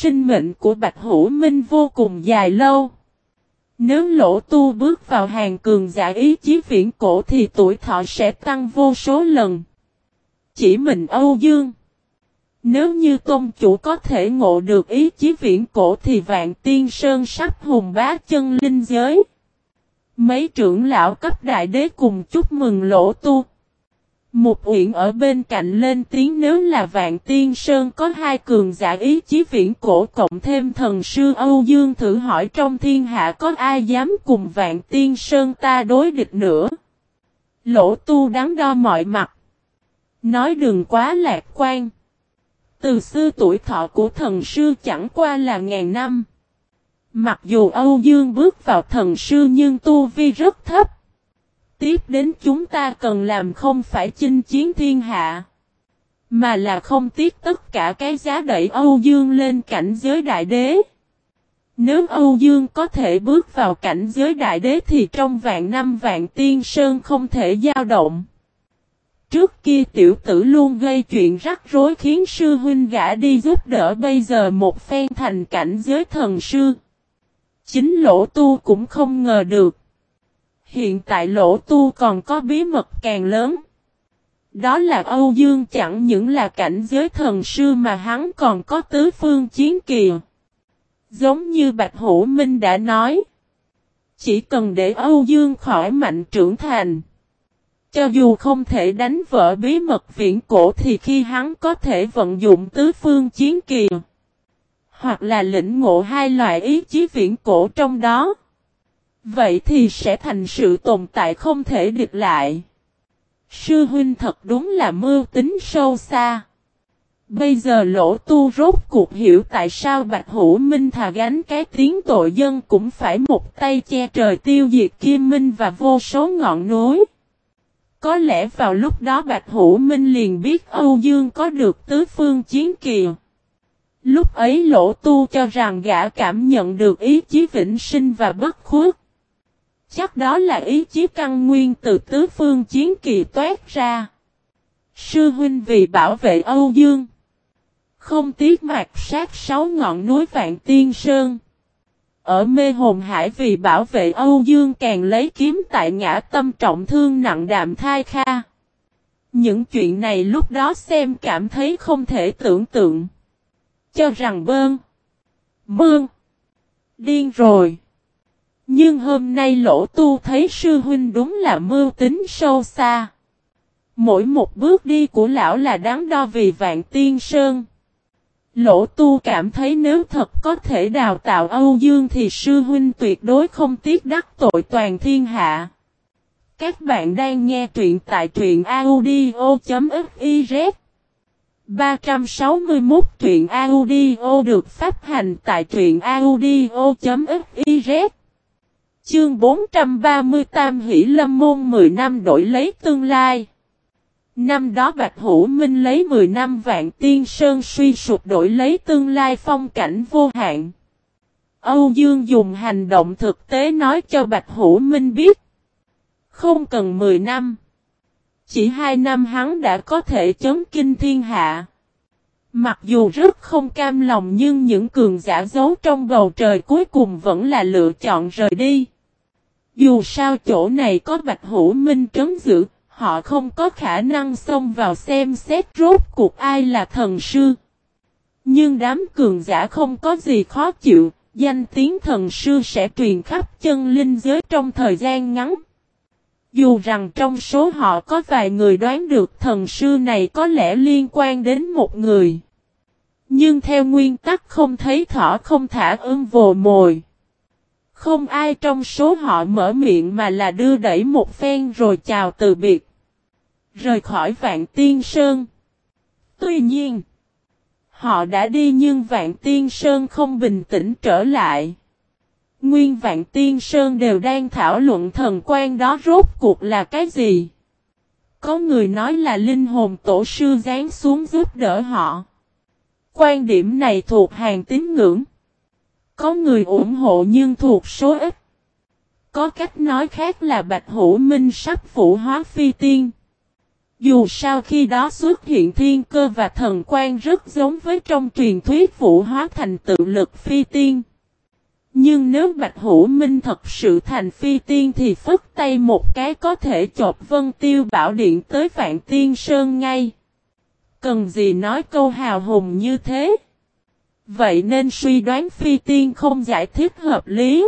sinh mệnh của Bạch Hữu Minh vô cùng dài lâu. Nếu lỗ tu bước vào hàng cường giả ý chí viễn cổ thì tuổi thọ sẽ tăng vô số lần. Chỉ mình Âu Dương. Nếu như tôn chủ có thể ngộ được ý chí viễn cổ thì vạn tiên sơn sắp hùng bá chân linh giới. Mấy trưởng lão cấp đại đế cùng chúc mừng lỗ tu. Một uyển ở bên cạnh lên tiếng nếu là vạn tiên sơn có hai cường giả ý chí viễn cổ cộng thêm thần sư Âu Dương thử hỏi trong thiên hạ có ai dám cùng vạn tiên sơn ta đối địch nữa. Lỗ tu đắn đo mọi mặt. Nói đừng quá lạc quan. Từ xưa tuổi thọ của thần sư chẳng qua là ngàn năm. Mặc dù Âu Dương bước vào thần sư nhưng tu vi rất thấp. Tiếp đến chúng ta cần làm không phải chinh chiến thiên hạ. Mà là không tiếc tất cả cái giá đẩy Âu Dương lên cảnh giới đại đế. Nếu Âu Dương có thể bước vào cảnh giới đại đế thì trong vạn năm vạn tiên sơn không thể dao động. Trước kia tiểu tử luôn gây chuyện rắc rối khiến sư huynh gã đi giúp đỡ, bây giờ một phen thành cảnh giới thần sư. Chính lỗ tu cũng không ngờ được. Hiện tại lỗ tu còn có bí mật càng lớn. Đó là Âu Dương chẳng những là cảnh giới thần sư mà hắn còn có tứ phương chiến kìa. Giống như Bạch Hữu Minh đã nói. Chỉ cần để Âu Dương khỏi mạnh trưởng thành. Cho dù không thể đánh vỡ bí mật viễn cổ thì khi hắn có thể vận dụng tứ phương chiến kìa. Hoặc là lĩnh ngộ hai loại ý chí viễn cổ trong đó. Vậy thì sẽ thành sự tồn tại không thể địch lại. Sư huynh thật đúng là mưu tính sâu xa. Bây giờ lỗ tu rốt cuộc hiểu tại sao Bạch Hữu Minh thà gánh cái tiếng tội dân cũng phải một tay che trời tiêu diệt Kim Minh và vô số ngọn núi. Có lẽ vào lúc đó Bạch Hữu Minh liền biết Âu Dương có được tứ phương chiến kiều Lúc ấy lỗ tu cho rằng gã cảm nhận được ý chí vĩnh sinh và bất khuất. Chắc đó là ý chí căn nguyên từ tứ phương chiến kỳ toát ra. Sư huynh vì bảo vệ Âu Dương. Không tiếc mạc sát sáu ngọn núi Vạn Tiên Sơn. Ở mê hồn hải vì bảo vệ Âu Dương càng lấy kiếm tại ngã tâm trọng thương nặng đạm thai kha. Những chuyện này lúc đó xem cảm thấy không thể tưởng tượng. Cho rằng bơn. Mương. Điên rồi. Nhưng hôm nay lỗ tu thấy sư huynh đúng là mưu tính sâu xa. Mỗi một bước đi của lão là đáng đo vì vạn tiên sơn. Lỗ tu cảm thấy nếu thật có thể đào tạo Âu Dương thì sư huynh tuyệt đối không tiếc đắc tội toàn thiên hạ. Các bạn đang nghe truyện tại truyện audio.fiz 361 truyện audio được phát hành tại truyện audio.fiz Chương 430 Tam Hỷ Lâm Môn 10 năm đổi lấy tương lai Năm đó Bạch Hữu Minh lấy 10 năm vạn tiên sơn suy sụp đổi lấy tương lai phong cảnh vô hạn. Âu Dương dùng hành động thực tế nói cho Bạch Hữu Minh biết. Không cần 10 năm. Chỉ 2 năm hắn đã có thể chấn kinh thiên hạ. Mặc dù rất không cam lòng nhưng những cường giả giấu trong bầu trời cuối cùng vẫn là lựa chọn rời đi. Dù sao chỗ này có Bạch Hữu Minh trấn giữ, họ không có khả năng xông vào xem xét rốt cuộc ai là thần sư. Nhưng đám cường giả không có gì khó chịu, danh tiếng thần sư sẽ truyền khắp chân linh giới trong thời gian ngắn. Dù rằng trong số họ có vài người đoán được thần sư này có lẽ liên quan đến một người. Nhưng theo nguyên tắc không thấy thỏ không thả ơn vồ mồi. Không ai trong số họ mở miệng mà là đưa đẩy một phen rồi chào từ biệt rời khỏi Vạn Tiên Sơn. Tuy nhiên, họ đã đi nhưng Vạn Tiên Sơn không bình tĩnh trở lại. Nguyên Vạn Tiên Sơn đều đang thảo luận thần quan đó rốt cuộc là cái gì. Có người nói là linh hồn tổ sư giáng xuống giúp đỡ họ. Quan điểm này thuộc hàng tín ngưỡng. Có người ủng hộ nhưng thuộc số ít. Có cách nói khác là Bạch Hữu Minh sắp phụ hóa phi tiên. Dù sao khi đó xuất hiện thiên cơ và thần quan rất giống với trong truyền thuyết phủ hóa thành tự lực phi tiên. Nhưng nếu Bạch Hữu Minh thật sự thành phi tiên thì phất tay một cái có thể chộp vân tiêu bảo điện tới vạn tiên sơn ngay. Cần gì nói câu hào hùng như thế? Vậy nên suy đoán phi tiên không giải thích hợp lý.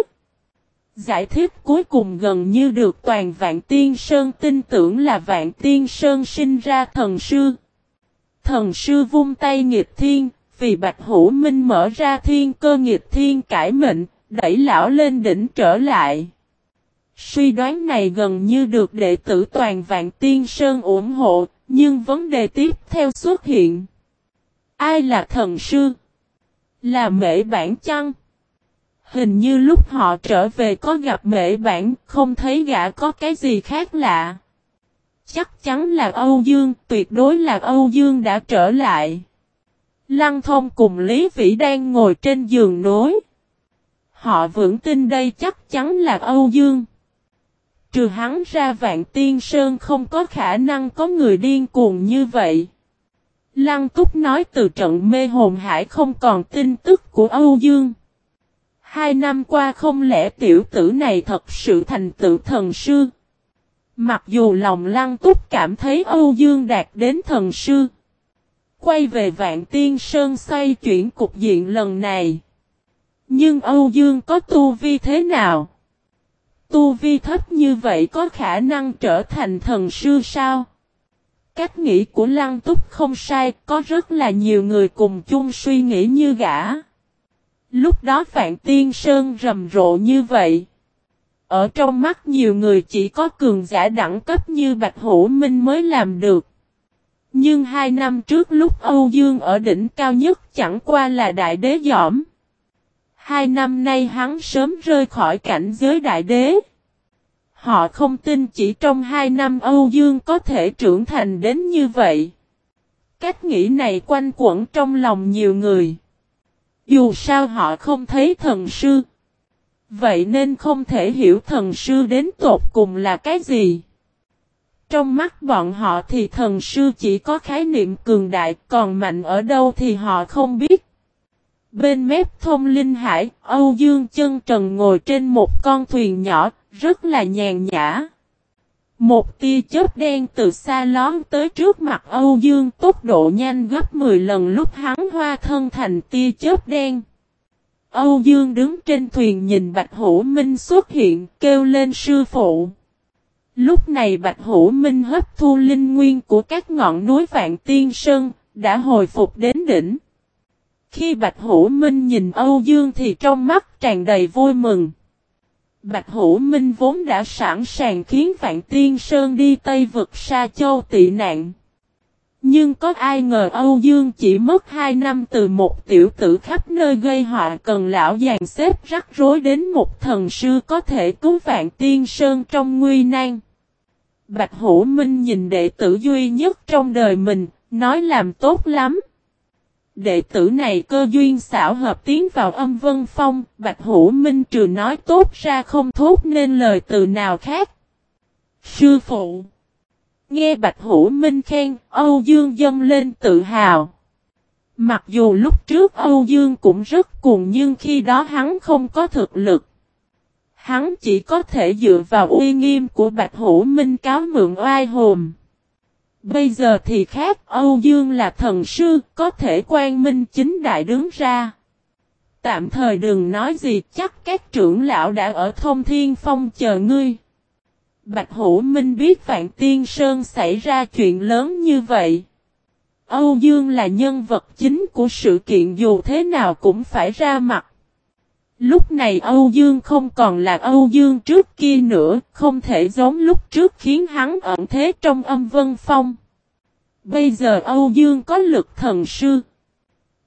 Giải thích cuối cùng gần như được toàn vạn tiên sơn tin tưởng là vạn tiên sơn sinh ra thần sư. Thần sư vung tay nghịch thiên, vì Bạch Hữu Minh mở ra thiên cơ nghịch thiên cải mệnh, đẩy lão lên đỉnh trở lại. Suy đoán này gần như được đệ tử toàn vạn tiên sơn ủng hộ, nhưng vấn đề tiếp theo xuất hiện. Ai là thần sư? Là mễ bản chăng? Hình như lúc họ trở về có gặp mễ bản, không thấy gã có cái gì khác lạ. Chắc chắn là Âu Dương, tuyệt đối là Âu Dương đã trở lại. Lăng thông cùng Lý Vĩ đang ngồi trên giường nối. Họ vững tin đây chắc chắn là Âu Dương. Trừ hắn ra vạn tiên sơn không có khả năng có người điên cuồng như vậy. Lăng túc nói từ trận mê hồn hải không còn tin tức của Âu Dương. Hai năm qua không lẽ tiểu tử này thật sự thành tựu thần sư? Mặc dù lòng lăng túc cảm thấy Âu Dương đạt đến thần sư. Quay về vạn tiên sơn xoay chuyển cục diện lần này. Nhưng Âu Dương có tu vi thế nào? Tu vi thấp như vậy có khả năng trở thành thần sư sao? Cách nghĩ của Lăng Túc không sai, có rất là nhiều người cùng chung suy nghĩ như gã. Lúc đó Phạn Tiên Sơn rầm rộ như vậy. Ở trong mắt nhiều người chỉ có cường giả đẳng cấp như Bạch Hữu Minh mới làm được. Nhưng hai năm trước lúc Âu Dương ở đỉnh cao nhất chẳng qua là đại đế giỏm. Hai năm nay hắn sớm rơi khỏi cảnh giới đại đế. Họ không tin chỉ trong hai năm Âu Dương có thể trưởng thành đến như vậy. Cách nghĩ này quanh quẩn trong lòng nhiều người. Dù sao họ không thấy thần sư. Vậy nên không thể hiểu thần sư đến tột cùng là cái gì. Trong mắt bọn họ thì thần sư chỉ có khái niệm cường đại, còn mạnh ở đâu thì họ không biết. Bên mép thông linh hải, Âu Dương chân trần ngồi trên một con thuyền nhỏ, rất là nhàn nhã. Một tia chớp đen từ xa lón tới trước mặt Âu Dương tốc độ nhanh gấp 10 lần lúc hắn hoa thân thành tia chớp đen. Âu Dương đứng trên thuyền nhìn Bạch Hữu Minh xuất hiện kêu lên sư phụ. Lúc này Bạch Hữu Minh hấp thu linh nguyên của các ngọn núi Vạn Tiên Sơn, đã hồi phục đến đỉnh. Khi Bạch Hữu Minh nhìn Âu Dương thì trong mắt tràn đầy vui mừng. Bạch Hữu Minh vốn đã sẵn sàng khiến Vạn Tiên Sơn đi Tây vực Sa Châu tị nạn. Nhưng có ai ngờ Âu Dương chỉ mất 2 năm từ một tiểu tử khắp nơi gây họa cần lão dàn xếp rắc rối đến một thần sư có thể cứu Vạn Tiên Sơn trong nguy nan. Bạch Hữu Minh nhìn đệ tử duy nhất trong đời mình, nói làm tốt lắm. Đệ tử này cơ duyên xảo hợp tiến vào âm vân phong, Bạch Hữu Minh trừ nói tốt ra không thốt nên lời từ nào khác. Sư phụ Nghe Bạch Hữu Minh khen, Âu Dương dâng lên tự hào. Mặc dù lúc trước Âu Dương cũng rất cuồng nhưng khi đó hắn không có thực lực. Hắn chỉ có thể dựa vào uy nghiêm của Bạch Hữu Minh cáo mượn oai hồn. Bây giờ thì khác, Âu Dương là thần sư, có thể quan minh chính đại đứng ra. Tạm thời đừng nói gì, chắc các trưởng lão đã ở thông thiên phong chờ ngươi. Bạch Hữu Minh biết Vạn Tiên Sơn xảy ra chuyện lớn như vậy. Âu Dương là nhân vật chính của sự kiện dù thế nào cũng phải ra mặt. Lúc này Âu Dương không còn là Âu Dương trước kia nữa, không thể giống lúc trước khiến hắn ẩn thế trong âm vân phong. Bây giờ Âu Dương có lực thần sư.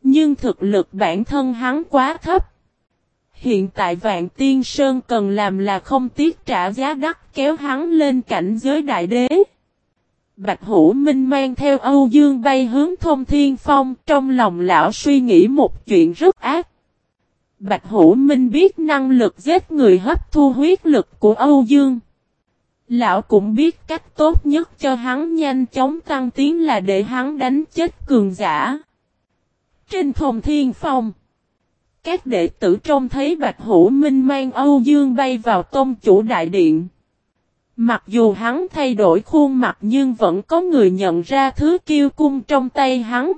Nhưng thực lực bản thân hắn quá thấp. Hiện tại Vạn Tiên Sơn cần làm là không tiếc trả giá đắt kéo hắn lên cảnh giới đại đế. Bạch Hữu Minh mang theo Âu Dương bay hướng thông thiên phong trong lòng lão suy nghĩ một chuyện rất ác. Bạch Hữu Minh biết năng lực giết người hấp thu huyết lực của Âu Dương. Lão cũng biết cách tốt nhất cho hắn nhanh chóng tăng tiến là để hắn đánh chết cường giả. Trên phòng thiên phong, các đệ tử trông thấy Bạch Hữu Minh mang Âu Dương bay vào tôn chủ đại điện. Mặc dù hắn thay đổi khuôn mặt nhưng vẫn có người nhận ra thứ kiêu cung trong tay hắn.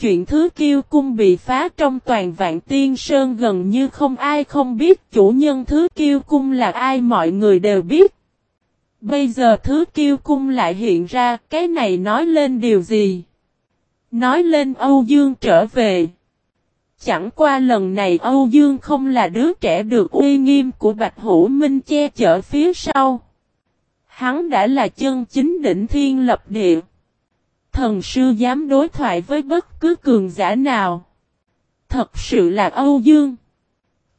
Chuyện thứ kiêu cung bị phá trong toàn vạn tiên sơn gần như không ai không biết, chủ nhân thứ kiêu cung là ai mọi người đều biết. Bây giờ thứ kiêu cung lại hiện ra, cái này nói lên điều gì? Nói lên Âu Dương trở về. Chẳng qua lần này Âu Dương không là đứa trẻ được uy nghiêm của Bạch Hữu Minh che chở phía sau. Hắn đã là chân chính đỉnh thiên lập địa. Thần sư dám đối thoại với bất cứ cường giả nào. Thật sự là Âu Dương.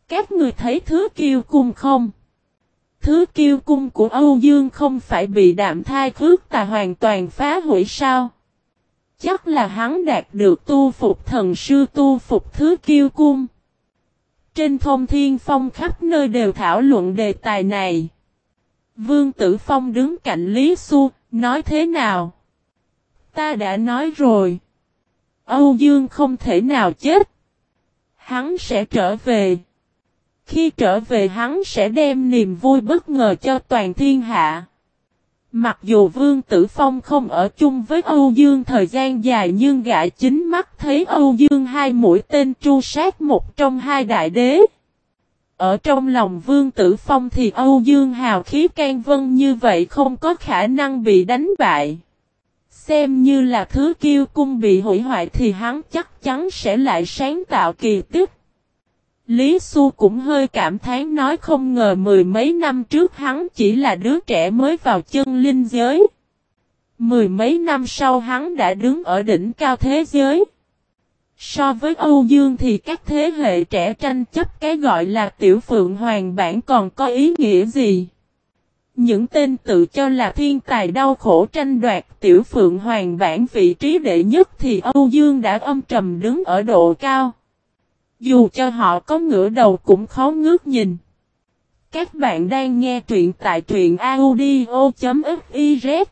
Các người thấy thứ kiêu cung không? Thứ kiêu cung của Âu Dương không phải bị đạm thai khước tà hoàn toàn phá hủy sao? Chắc là hắn đạt được tu phục thần sư tu phục thứ kiêu cung. Trên thông thiên phong khắp nơi đều thảo luận đề tài này. Vương Tử Phong đứng cạnh Lý Xu, nói thế nào? Ta đã nói rồi. Âu Dương không thể nào chết. Hắn sẽ trở về. Khi trở về hắn sẽ đem niềm vui bất ngờ cho toàn thiên hạ. Mặc dù Vương Tử Phong không ở chung với Âu Dương thời gian dài nhưng gã chính mắt thấy Âu Dương hai mũi tên tru sát một trong hai đại đế. Ở trong lòng Vương Tử Phong thì Âu Dương hào khí can vân như vậy không có khả năng bị đánh bại. Xem như là thứ kiêu cung bị hủy hoại thì hắn chắc chắn sẽ lại sáng tạo kỳ tích. Lý Xu cũng hơi cảm thán nói không ngờ mười mấy năm trước hắn chỉ là đứa trẻ mới vào chân linh giới. Mười mấy năm sau hắn đã đứng ở đỉnh cao thế giới. So với Âu Dương thì các thế hệ trẻ tranh chấp cái gọi là tiểu phượng hoàng bản còn có ý nghĩa gì? Những tên tự cho là thiên tài đau khổ tranh đoạt tiểu phượng hoàng bản vị trí đệ nhất thì Âu Dương đã âm trầm đứng ở độ cao. Dù cho họ có ngửa đầu cũng khó ngước nhìn. Các bạn đang nghe truyện tại truyện audio.fiz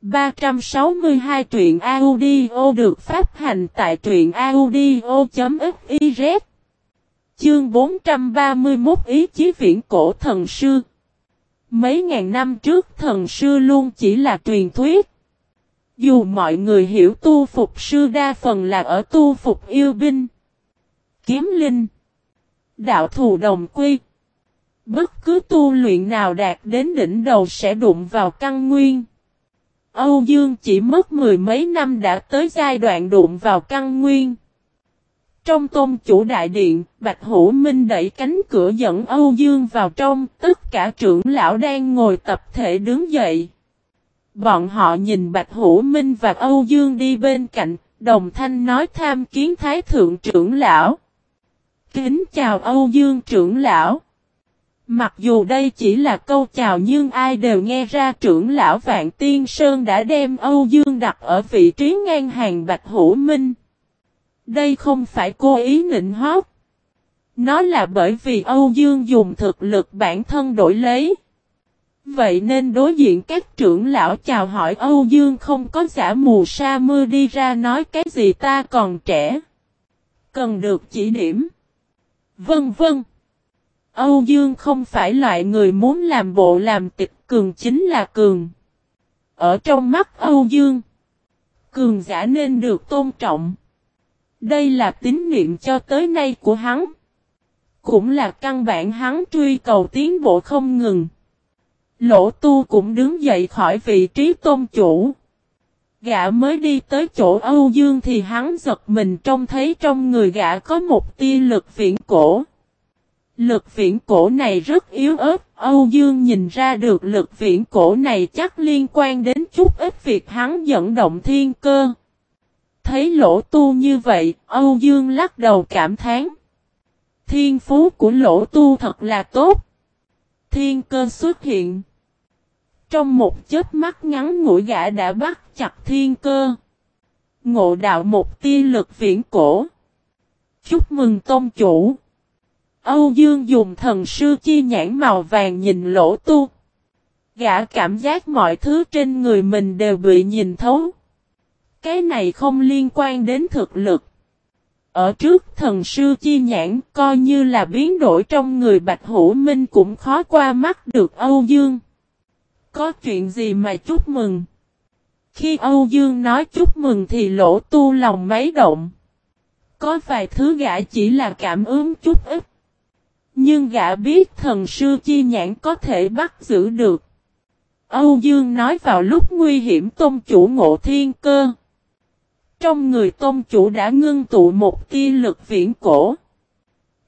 362 truyện audio được phát hành tại truyện audio.fiz Chương 431 ý chí viễn cổ thần sư Mấy ngàn năm trước thần sư luôn chỉ là truyền thuyết. Dù mọi người hiểu tu phục sư đa phần là ở tu phục yêu binh, kiếm linh, đạo thù đồng quy. Bất cứ tu luyện nào đạt đến đỉnh đầu sẽ đụng vào căn nguyên. Âu Dương chỉ mất mười mấy năm đã tới giai đoạn đụng vào căn nguyên. Trong tôn chủ đại điện, Bạch Hữu Minh đẩy cánh cửa dẫn Âu Dương vào trong, tất cả trưởng lão đang ngồi tập thể đứng dậy. Bọn họ nhìn Bạch Hữu Minh và Âu Dương đi bên cạnh, đồng thanh nói tham kiến Thái Thượng trưởng lão. Kính chào Âu Dương trưởng lão. Mặc dù đây chỉ là câu chào nhưng ai đều nghe ra trưởng lão Vạn Tiên Sơn đã đem Âu Dương đặt ở vị trí ngang hàng Bạch Hữu Minh. Đây không phải cố ý nịnh hót. Nó là bởi vì Âu Dương dùng thực lực bản thân đổi lấy. Vậy nên đối diện các trưởng lão chào hỏi Âu Dương không có giả mù sa mưa đi ra nói cái gì ta còn trẻ. Cần được chỉ điểm. Vân vân. Âu Dương không phải loại người muốn làm bộ làm tịch cường chính là cường. Ở trong mắt Âu Dương, cường giả nên được tôn trọng. Đây là tín niệm cho tới nay của hắn. Cũng là căn bản hắn truy cầu tiến bộ không ngừng. Lỗ tu cũng đứng dậy khỏi vị trí tôn chủ. Gã mới đi tới chỗ Âu Dương thì hắn giật mình trông thấy trong người gã có một tia lực viễn cổ. Lực viễn cổ này rất yếu ớt, Âu Dương nhìn ra được lực viễn cổ này chắc liên quan đến chút ít việc hắn dẫn động thiên cơ. Thấy lỗ tu như vậy, Âu Dương lắc đầu cảm thán. Thiên phú của lỗ tu thật là tốt. Thiên cơ xuất hiện. Trong một chết mắt ngắn ngủi gã đã bắt chặt thiên cơ. Ngộ đạo một tia lực viễn cổ. Chúc mừng tôn chủ. Âu Dương dùng thần sư chi nhãn màu vàng nhìn lỗ tu. Gã cảm giác mọi thứ trên người mình đều bị nhìn thấu. Cái này không liên quan đến thực lực. Ở trước, thần sư chi nhãn coi như là biến đổi trong người Bạch Hữu Minh cũng khó qua mắt được Âu Dương. Có chuyện gì mà chúc mừng? Khi Âu Dương nói chúc mừng thì lỗ tu lòng mấy động. Có vài thứ gã chỉ là cảm ứng chút ít. Nhưng gã biết thần sư chi nhãn có thể bắt giữ được. Âu Dương nói vào lúc nguy hiểm tôn chủ ngộ thiên cơ. Trong người tôn chủ đã ngưng tụ một tia lực viễn cổ.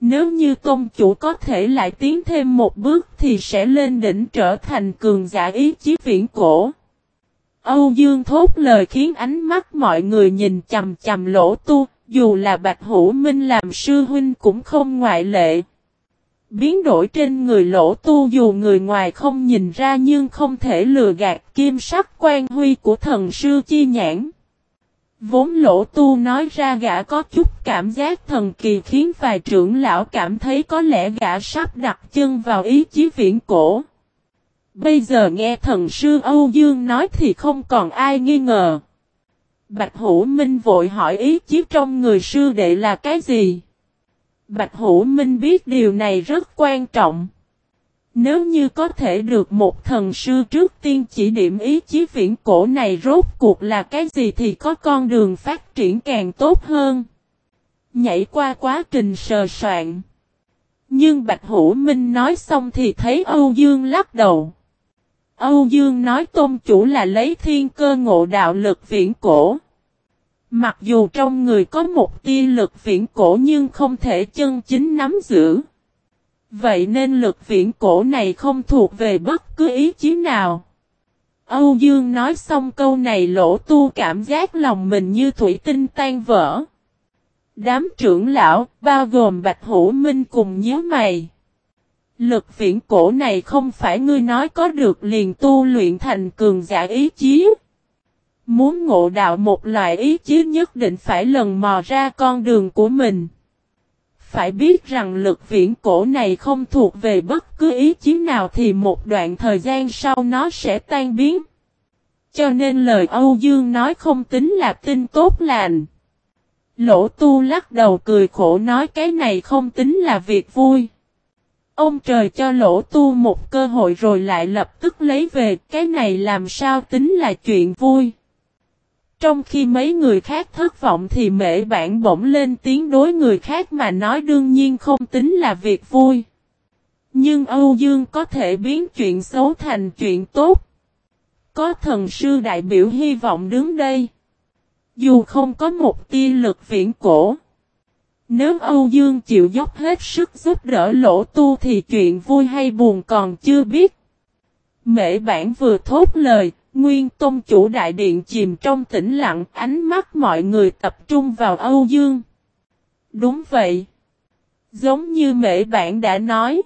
Nếu như tôn chủ có thể lại tiến thêm một bước thì sẽ lên đỉnh trở thành cường giả ý chí viễn cổ. Âu Dương thốt lời khiến ánh mắt mọi người nhìn chầm chầm lỗ tu, dù là Bạch Hữu Minh làm sư huynh cũng không ngoại lệ. Biến đổi trên người lỗ tu dù người ngoài không nhìn ra nhưng không thể lừa gạt kim sắc quan huy của thần sư chi nhãn. Vốn lỗ tu nói ra gã có chút cảm giác thần kỳ khiến vài trưởng lão cảm thấy có lẽ gã sắp đặt chân vào ý chí viễn cổ. Bây giờ nghe thần sư Âu Dương nói thì không còn ai nghi ngờ. Bạch Hữu Minh vội hỏi ý chí trong người sư đệ là cái gì? Bạch Hữu Minh biết điều này rất quan trọng. Nếu như có thể được một thần sư trước tiên chỉ điểm ý chí viễn cổ này rốt cuộc là cái gì thì có con đường phát triển càng tốt hơn. Nhảy qua quá trình sờ soạn. Nhưng Bạch Hữu Minh nói xong thì thấy Âu Dương lắc đầu. Âu Dương nói tôn chủ là lấy thiên cơ ngộ đạo lực viễn cổ. Mặc dù trong người có một tia lực viễn cổ nhưng không thể chân chính nắm giữ. Vậy nên lực viễn cổ này không thuộc về bất cứ ý chí nào. Âu Dương nói xong câu này lỗ tu cảm giác lòng mình như thủy tinh tan vỡ. Đám trưởng lão, bao gồm Bạch Hữu Minh cùng nhớ mày. Lực viễn cổ này không phải ngươi nói có được liền tu luyện thành cường giả ý chí. Muốn ngộ đạo một loại ý chí nhất định phải lần mò ra con đường của mình. Phải biết rằng lực viễn cổ này không thuộc về bất cứ ý chí nào thì một đoạn thời gian sau nó sẽ tan biến. Cho nên lời Âu Dương nói không tính là tin tốt lành. Lỗ tu lắc đầu cười khổ nói cái này không tính là việc vui. Ông trời cho lỗ tu một cơ hội rồi lại lập tức lấy về, cái này làm sao tính là chuyện vui. Trong khi mấy người khác thất vọng thì mễ bản bỗng lên tiếng đối người khác mà nói đương nhiên không tính là việc vui. Nhưng Âu Dương có thể biến chuyện xấu thành chuyện tốt. Có thần sư đại biểu hy vọng đứng đây. Dù không có một tia lực viễn cổ. Nếu Âu Dương chịu dốc hết sức giúp đỡ lỗ tu thì chuyện vui hay buồn còn chưa biết. Mễ bản vừa thốt lời, Nguyên Tôn chủ đại điện chìm trong tĩnh lặng, ánh mắt mọi người tập trung vào Âu Dương. Đúng vậy. Giống như mễ bản đã nói.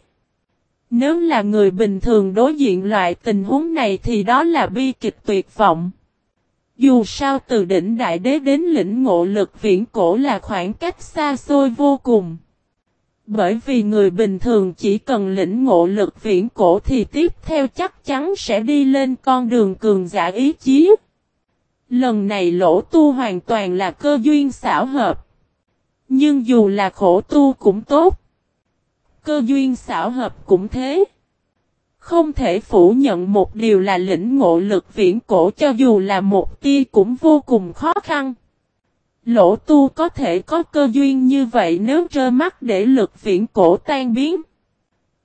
Nếu là người bình thường đối diện loại tình huống này thì đó là bi kịch tuyệt vọng. Dù sao từ đỉnh đại đế đến lĩnh ngộ lực viễn cổ là khoảng cách xa xôi vô cùng. Bởi vì người bình thường chỉ cần lĩnh ngộ lực viễn cổ thì tiếp theo chắc chắn sẽ đi lên con đường cường giả ý chí. Lần này lỗ tu hoàn toàn là cơ duyên xảo hợp. Nhưng dù là khổ tu cũng tốt. Cơ duyên xảo hợp cũng thế. Không thể phủ nhận một điều là lĩnh ngộ lực viễn cổ cho dù là một tia cũng vô cùng khó khăn. Lỗ tu có thể có cơ duyên như vậy nếu trơ mắt để lực viễn cổ tan biến.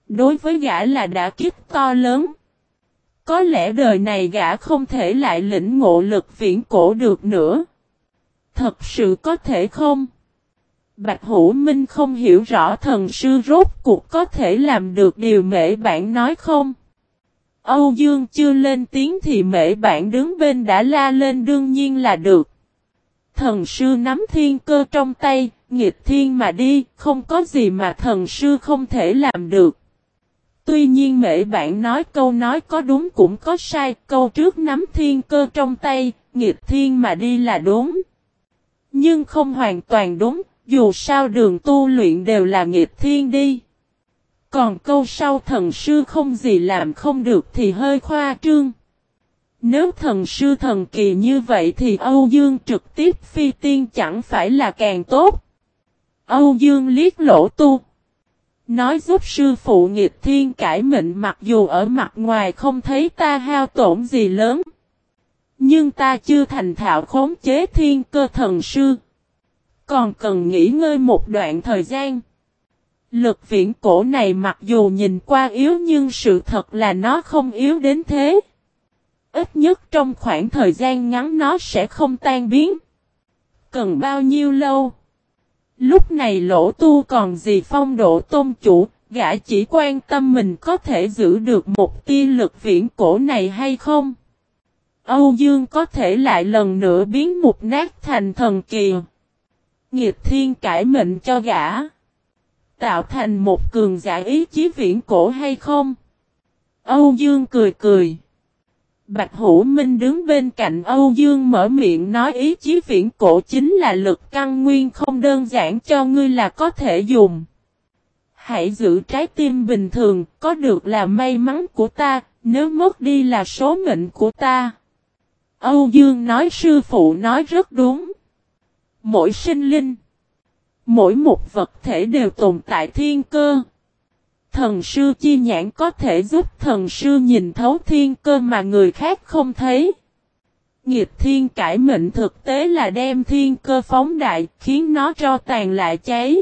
Đối với gã là đã kiếp to lớn. Có lẽ đời này gã không thể lại lĩnh ngộ lực viễn cổ được nữa. Thật sự có thể không? Bạch Hữu Minh không hiểu rõ thần sư rốt cuộc có thể làm được điều mễ bản nói không? Âu Dương chưa lên tiếng thì mễ bản đứng bên đã la lên đương nhiên là được. Thần sư nắm thiên cơ trong tay, nghịch thiên mà đi, không có gì mà thần sư không thể làm được. Tuy nhiên mễ bạn nói câu nói có đúng cũng có sai, câu trước nắm thiên cơ trong tay, nghịch thiên mà đi là đúng. Nhưng không hoàn toàn đúng, dù sao đường tu luyện đều là nghịch thiên đi. Còn câu sau thần sư không gì làm không được thì hơi khoa trương. Nếu thần sư thần kỳ như vậy thì Âu Dương trực tiếp phi tiên chẳng phải là càng tốt. Âu Dương liếc lỗ tu. Nói giúp sư phụ nghịch thiên cải mệnh mặc dù ở mặt ngoài không thấy ta hao tổn gì lớn. Nhưng ta chưa thành thạo khống chế thiên cơ thần sư. Còn cần nghỉ ngơi một đoạn thời gian. Lực viễn cổ này mặc dù nhìn qua yếu nhưng sự thật là nó không yếu đến thế. Ít nhất trong khoảng thời gian ngắn nó sẽ không tan biến. Cần bao nhiêu lâu? Lúc này lỗ tu còn gì phong độ tôn chủ, gã chỉ quan tâm mình có thể giữ được một tia lực viễn cổ này hay không. Âu Dương có thể lại lần nữa biến một nát thành thần kỳ. Nghiệp thiên cải mệnh cho gã. Tạo thành một cường giả ý chí viễn cổ hay không? Âu Dương cười cười. Bạch Hữu Minh đứng bên cạnh Âu Dương mở miệng nói ý chí viễn cổ chính là lực căn nguyên không đơn giản cho ngươi là có thể dùng. Hãy giữ trái tim bình thường, có được là may mắn của ta, nếu mất đi là số mệnh của ta. Âu Dương nói sư phụ nói rất đúng. Mỗi sinh linh, mỗi một vật thể đều tồn tại thiên cơ. Thần sư chi nhãn có thể giúp thần sư nhìn thấu thiên cơ mà người khác không thấy. Nghiệp thiên cải mệnh thực tế là đem thiên cơ phóng đại, khiến nó cho tàn lại cháy.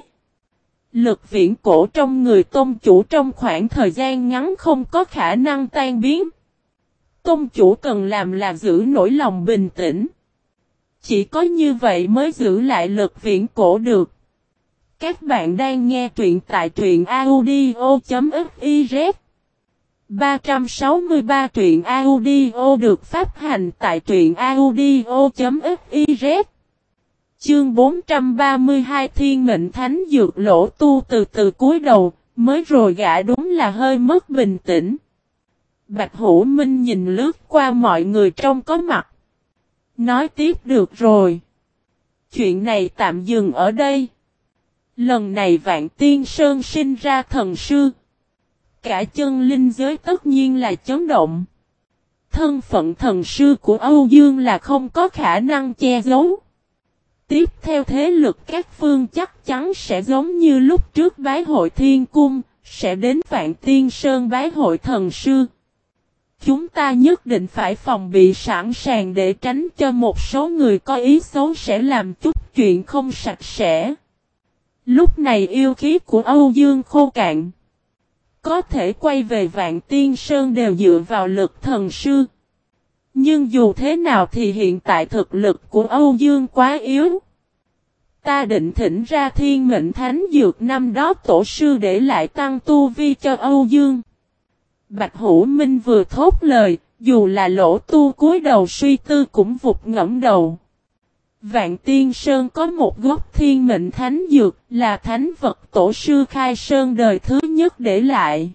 Lực viễn cổ trong người tôn chủ trong khoảng thời gian ngắn không có khả năng tan biến. Tôn chủ cần làm là giữ nỗi lòng bình tĩnh. Chỉ có như vậy mới giữ lại lực viễn cổ được. Các bạn đang nghe truyện tại truyện audio.fiz 363 truyện audio được phát hành tại truyện audio.fiz Chương 432 Thiên mệnh thánh dược lỗ tu từ từ cuối đầu, mới rồi gã đúng là hơi mất bình tĩnh. Bạch Hữu Minh nhìn lướt qua mọi người trong có mặt. Nói tiếp được rồi. Chuyện này tạm dừng ở đây. Lần này Vạn Tiên Sơn sinh ra thần sư. Cả chân linh giới tất nhiên là chấn động. Thân phận thần sư của Âu Dương là không có khả năng che giấu. Tiếp theo thế lực các phương chắc chắn sẽ giống như lúc trước bái hội thiên cung, sẽ đến Vạn Tiên Sơn bái hội thần sư. Chúng ta nhất định phải phòng bị sẵn sàng để tránh cho một số người có ý xấu sẽ làm chút chuyện không sạch sẽ. Lúc này yêu khí của Âu Dương khô cạn. Có thể quay về Vạn Tiên Sơn đều dựa vào lực thần sư. Nhưng dù thế nào thì hiện tại thực lực của Âu Dương quá yếu. Ta định thỉnh ra thiên mệnh thánh dược năm đó tổ sư để lại tăng tu vi cho Âu Dương. Bạch Hữu Minh vừa thốt lời, dù là lỗ tu cúi đầu suy tư cũng vụt ngẫm đầu. Vạn Tiên Sơn có một gốc thiên mệnh thánh dược là thánh vật tổ sư khai sơn đời thứ nhất để lại.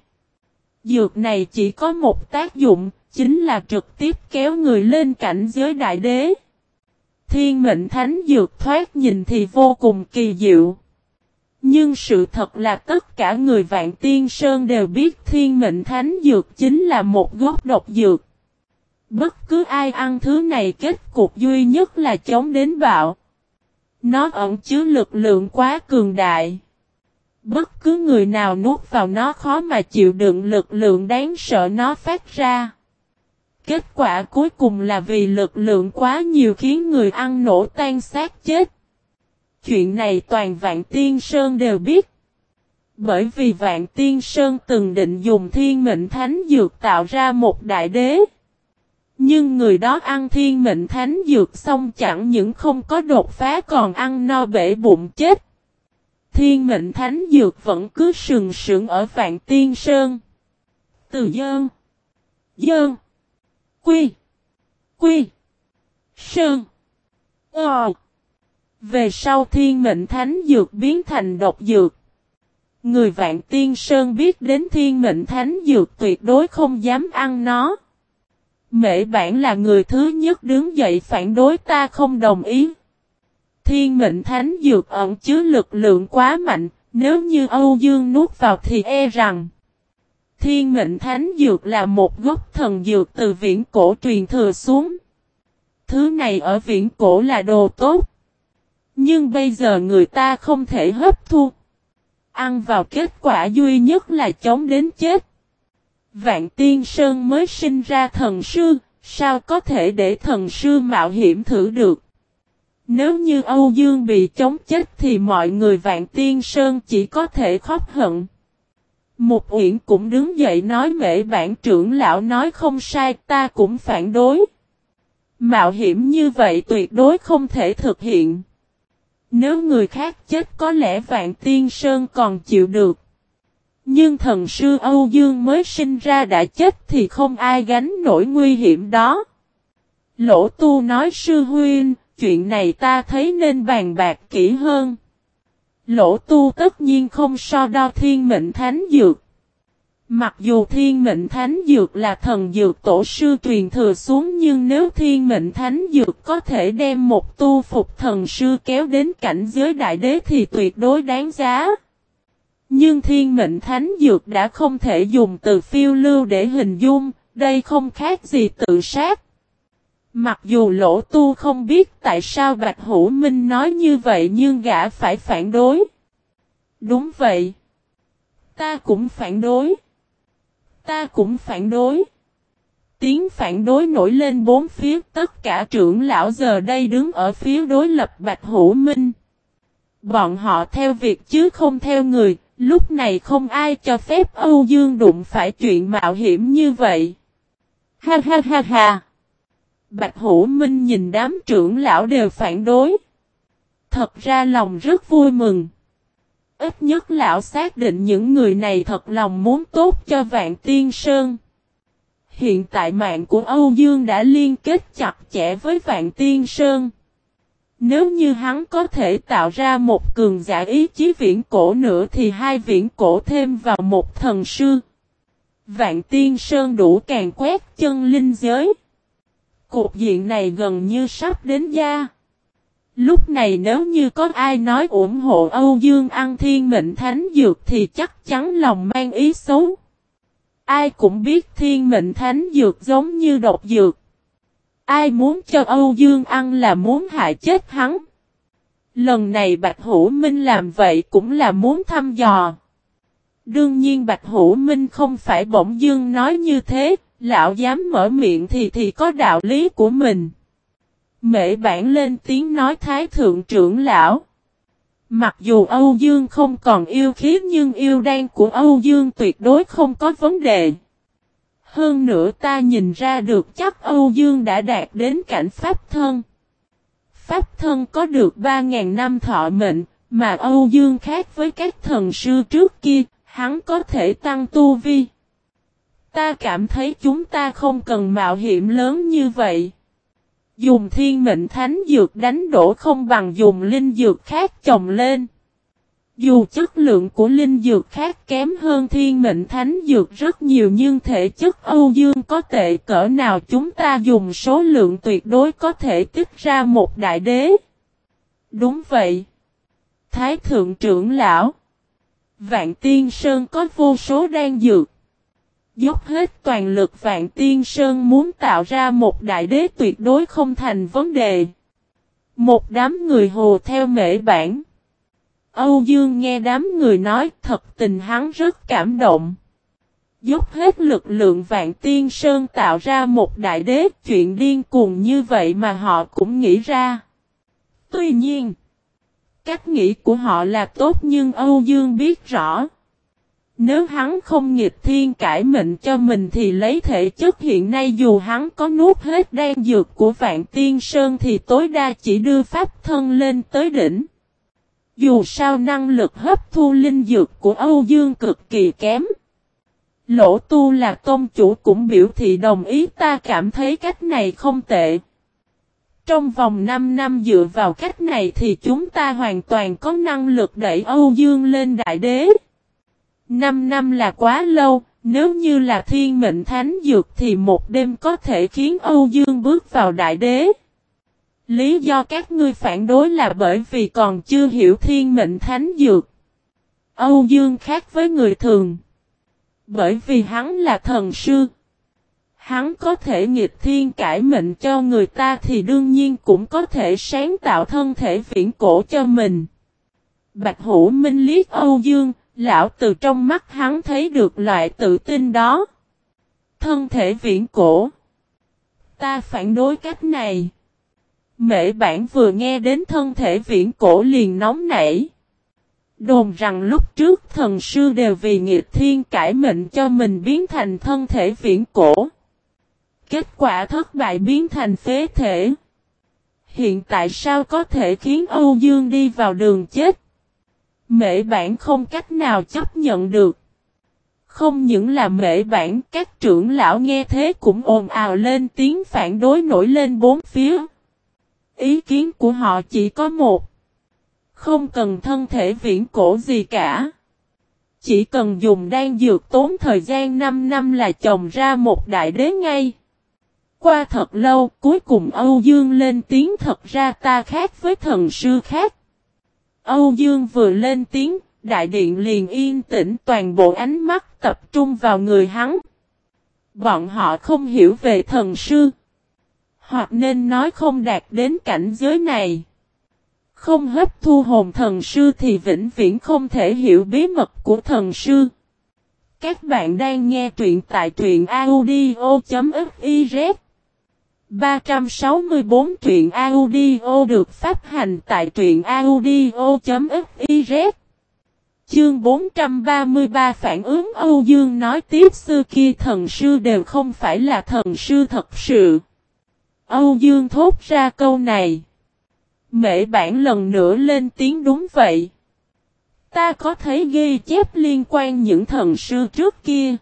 Dược này chỉ có một tác dụng, chính là trực tiếp kéo người lên cảnh giới đại đế. Thiên mệnh thánh dược thoát nhìn thì vô cùng kỳ diệu. Nhưng sự thật là tất cả người Vạn Tiên Sơn đều biết thiên mệnh thánh dược chính là một gốc độc dược. Bất cứ ai ăn thứ này, kết cục duy nhất là chống đến bạo. Nó ẩn chứa lực lượng quá cường đại. Bất cứ người nào nuốt vào nó khó mà chịu đựng lực lượng đáng sợ nó phát ra. Kết quả cuối cùng là vì lực lượng quá nhiều khiến người ăn nổ tan xác chết. Chuyện này toàn Vạn Tiên Sơn đều biết. Bởi vì Vạn Tiên Sơn từng định dùng thiên mệnh thánh dược tạo ra một đại đế. Nhưng người đó ăn thiên mệnh thánh dược xong chẳng những không có đột phá còn ăn no bể bụng chết. Thiên mệnh thánh dược vẫn cứ sừng sững ở Vạn Tiên Sơn. Từ dơn. Dơn. Quy. Quy. Sơn. Ờ. Về sau thiên mệnh thánh dược biến thành độc dược. Người vạn tiên sơn biết đến thiên mệnh thánh dược tuyệt đối không dám ăn nó. Mễ bản là người thứ nhất đứng dậy phản đối ta không đồng ý. Thiên mệnh thánh dược ẩn chứa lực lượng quá mạnh, Nếu như Âu Dương nuốt vào thì e rằng Thiên mệnh thánh dược là một gốc thần dược từ viễn cổ truyền thừa xuống. Thứ này ở viễn cổ là đồ tốt. Nhưng bây giờ người ta không thể hấp thu. Ăn vào kết quả duy nhất là chống đến chết. Vạn Tiên Sơn mới sinh ra thần sư, sao có thể để thần sư mạo hiểm thử được. Nếu như Âu Dương bị chống chết thì mọi người Vạn Tiên Sơn chỉ có thể khóc hận. Một uyển cũng đứng dậy nói mễ bản trưởng lão nói không sai ta cũng phản đối. Mạo hiểm như vậy tuyệt đối không thể thực hiện. Nếu người khác chết có lẽ Vạn Tiên Sơn còn chịu được. Nhưng thần sư Âu Dương mới sinh ra đã chết thì không ai gánh nổi nguy hiểm đó. Lỗ tu nói sư huynh, chuyện này ta thấy nên bàn bạc kỹ hơn. Lỗ tu tất nhiên không so đo thiên mệnh thánh dược. Mặc dù thiên mệnh thánh dược là thần dược tổ sư truyền thừa xuống nhưng nếu thiên mệnh thánh dược có thể đem một tu phục thần sư kéo đến cảnh giới đại đế thì tuyệt đối đáng giá. Nhưng thiên mệnh thánh dược đã không thể dùng từ phiêu lưu để hình dung, đây không khác gì tự sát. Mặc dù lỗ tu không biết tại sao Bạch Hữu Minh nói như vậy nhưng gã phải phản đối. Đúng vậy. Ta cũng phản đối. Ta cũng phản đối. Tiếng phản đối nổi lên bốn phía tất cả trưởng lão giờ đây đứng ở phía đối lập Bạch Hữu Minh. Bọn họ theo việc chứ không theo người, lúc này không ai cho phép Âu Dương đụng phải chuyện mạo hiểm như vậy. Ha ha ha ha. Bạch Hữu Minh nhìn đám trưởng lão đều phản đối. Thật ra lòng rất vui mừng. Ít nhất lão xác định những người này thật lòng muốn tốt cho Vạn Tiên Sơn. Hiện tại mạng của Âu Dương đã liên kết chặt chẽ với Vạn Tiên Sơn. Nếu như hắn có thể tạo ra một cường giả ý chí viễn cổ nữa thì hai viễn cổ thêm vào một thần sư. Vạn Tiên Sơn đủ càng quét chân linh giới. Cục diện này gần như sắp đến gia. Lúc này nếu như có ai nói ủng hộ Âu Dương ăn thiên mệnh thánh dược thì chắc chắn lòng mang ý xấu. Ai cũng biết thiên mệnh thánh dược giống như độc dược. Ai muốn cho Âu Dương ăn là muốn hại chết hắn. Lần này Bạch Hữu Minh làm vậy cũng là muốn thăm dò. Đương nhiên Bạch Hữu Minh không phải bỗng dương nói như thế, lão dám mở miệng thì thì có đạo lý của mình. Mễ bản lên tiếng nói thái thượng trưởng lão. Mặc dù Âu Dương không còn yêu khí nhưng yêu đen của Âu Dương tuyệt đối không có vấn đề. Hơn nữa ta nhìn ra được chắc Âu Dương đã đạt đến cảnh Pháp thân. Pháp thân có được 3.000 năm thọ mệnh, mà Âu Dương khác với các thần sư trước kia, hắn có thể tăng tu vi. Ta cảm thấy chúng ta không cần mạo hiểm lớn như vậy. Dùng thiên mệnh thánh dược đánh đổ không bằng dùng linh dược khác trồng lên. Dù chất lượng của linh dược khác kém hơn thiên mệnh thánh dược rất nhiều nhưng thể chất Âu Dương có tệ cỡ nào chúng ta dùng số lượng tuyệt đối có thể tích ra một đại đế. Đúng vậy. Thái thượng trưởng lão. Vạn tiên sơn có vô số đan dược. Dốc hết toàn lực Vạn Tiên Sơn muốn tạo ra một đại đế tuyệt đối không thành vấn đề. Một đám người hồ theo mễ bản. Âu Dương nghe đám người nói thật tình hắn rất cảm động. Dốc hết lực lượng Vạn Tiên Sơn tạo ra một đại đế chuyện điên cuồng như vậy mà họ cũng nghĩ ra. Tuy nhiên, cách nghĩ của họ là tốt nhưng Âu Dương biết rõ. Nếu hắn không nghịch thiên cải mệnh cho mình thì lấy thể chất hiện nay dù hắn có nuốt hết đan dược của vạn tiên sơn thì tối đa chỉ đưa pháp thân lên tới đỉnh. Dù sao năng lực hấp thu linh dược của Âu Dương cực kỳ kém. Lỗ tu là tôn chủ cũng biểu thị đồng ý ta cảm thấy cách này không tệ. Trong vòng 5 năm dựa vào cách này thì chúng ta hoàn toàn có năng lực đẩy Âu Dương lên đại đế. 5 năm là quá lâu, nếu như là thiên mệnh thánh dược thì một đêm có thể khiến Âu Dương bước vào đại đế. Lý do các ngươi phản đối là bởi vì còn chưa hiểu thiên mệnh thánh dược. Âu Dương khác với người thường. Bởi vì hắn là thần sư. Hắn có thể nghịch thiên cải mệnh cho người ta thì đương nhiên cũng có thể sáng tạo thân thể viễn cổ cho mình. Bạch Hữu Minh liếc Âu Dương, lão từ trong mắt hắn thấy được loại tự tin đó. Thân thể viễn cổ. Ta phản đối cách này. Mễ bản vừa nghe đến thân thể viễn cổ liền nóng nảy. Đồn rằng lúc trước thần sư đều vì nghiệp thiên cải mệnh cho mình biến thành thân thể viễn cổ. Kết quả thất bại biến thành phế thể. Hiện tại sao có thể khiến Âu Dương đi vào đường chết? Mễ bản không cách nào chấp nhận được. Không những là mễ bản, các trưởng lão nghe thế cũng ồn ào lên tiếng phản đối nổi lên bốn phía. Ý kiến của họ chỉ có một. Không cần thân thể viễn cổ gì cả. Chỉ cần dùng đan dược tốn thời gian 5 năm là trồng ra một đại đế ngay. Qua thật lâu, cuối cùng Âu Dương lên tiếng thật ra ta khác với thần sư khác. Âu Dương vừa lên tiếng, đại điện liền yên tĩnh toàn bộ ánh mắt tập trung vào người hắn. Bọn họ không hiểu về thần sư. Hoặc nên nói không đạt đến cảnh giới này. Không hấp thu hồn thần sư thì vĩnh viễn không thể hiểu bí mật của thần sư. Các bạn đang nghe truyện tại truyện audio.fiz 364 truyện audio được phát hành tại truyện audio.fiz Chương 433 phản ứng Âu Dương nói tiếp xưa kia thần sư đều không phải là thần sư thật sự. Âu Dương thốt ra câu này. Mễ bản lần nữa lên tiếng đúng vậy. Ta có thấy ghi chép liên quan những thần sư trước kia.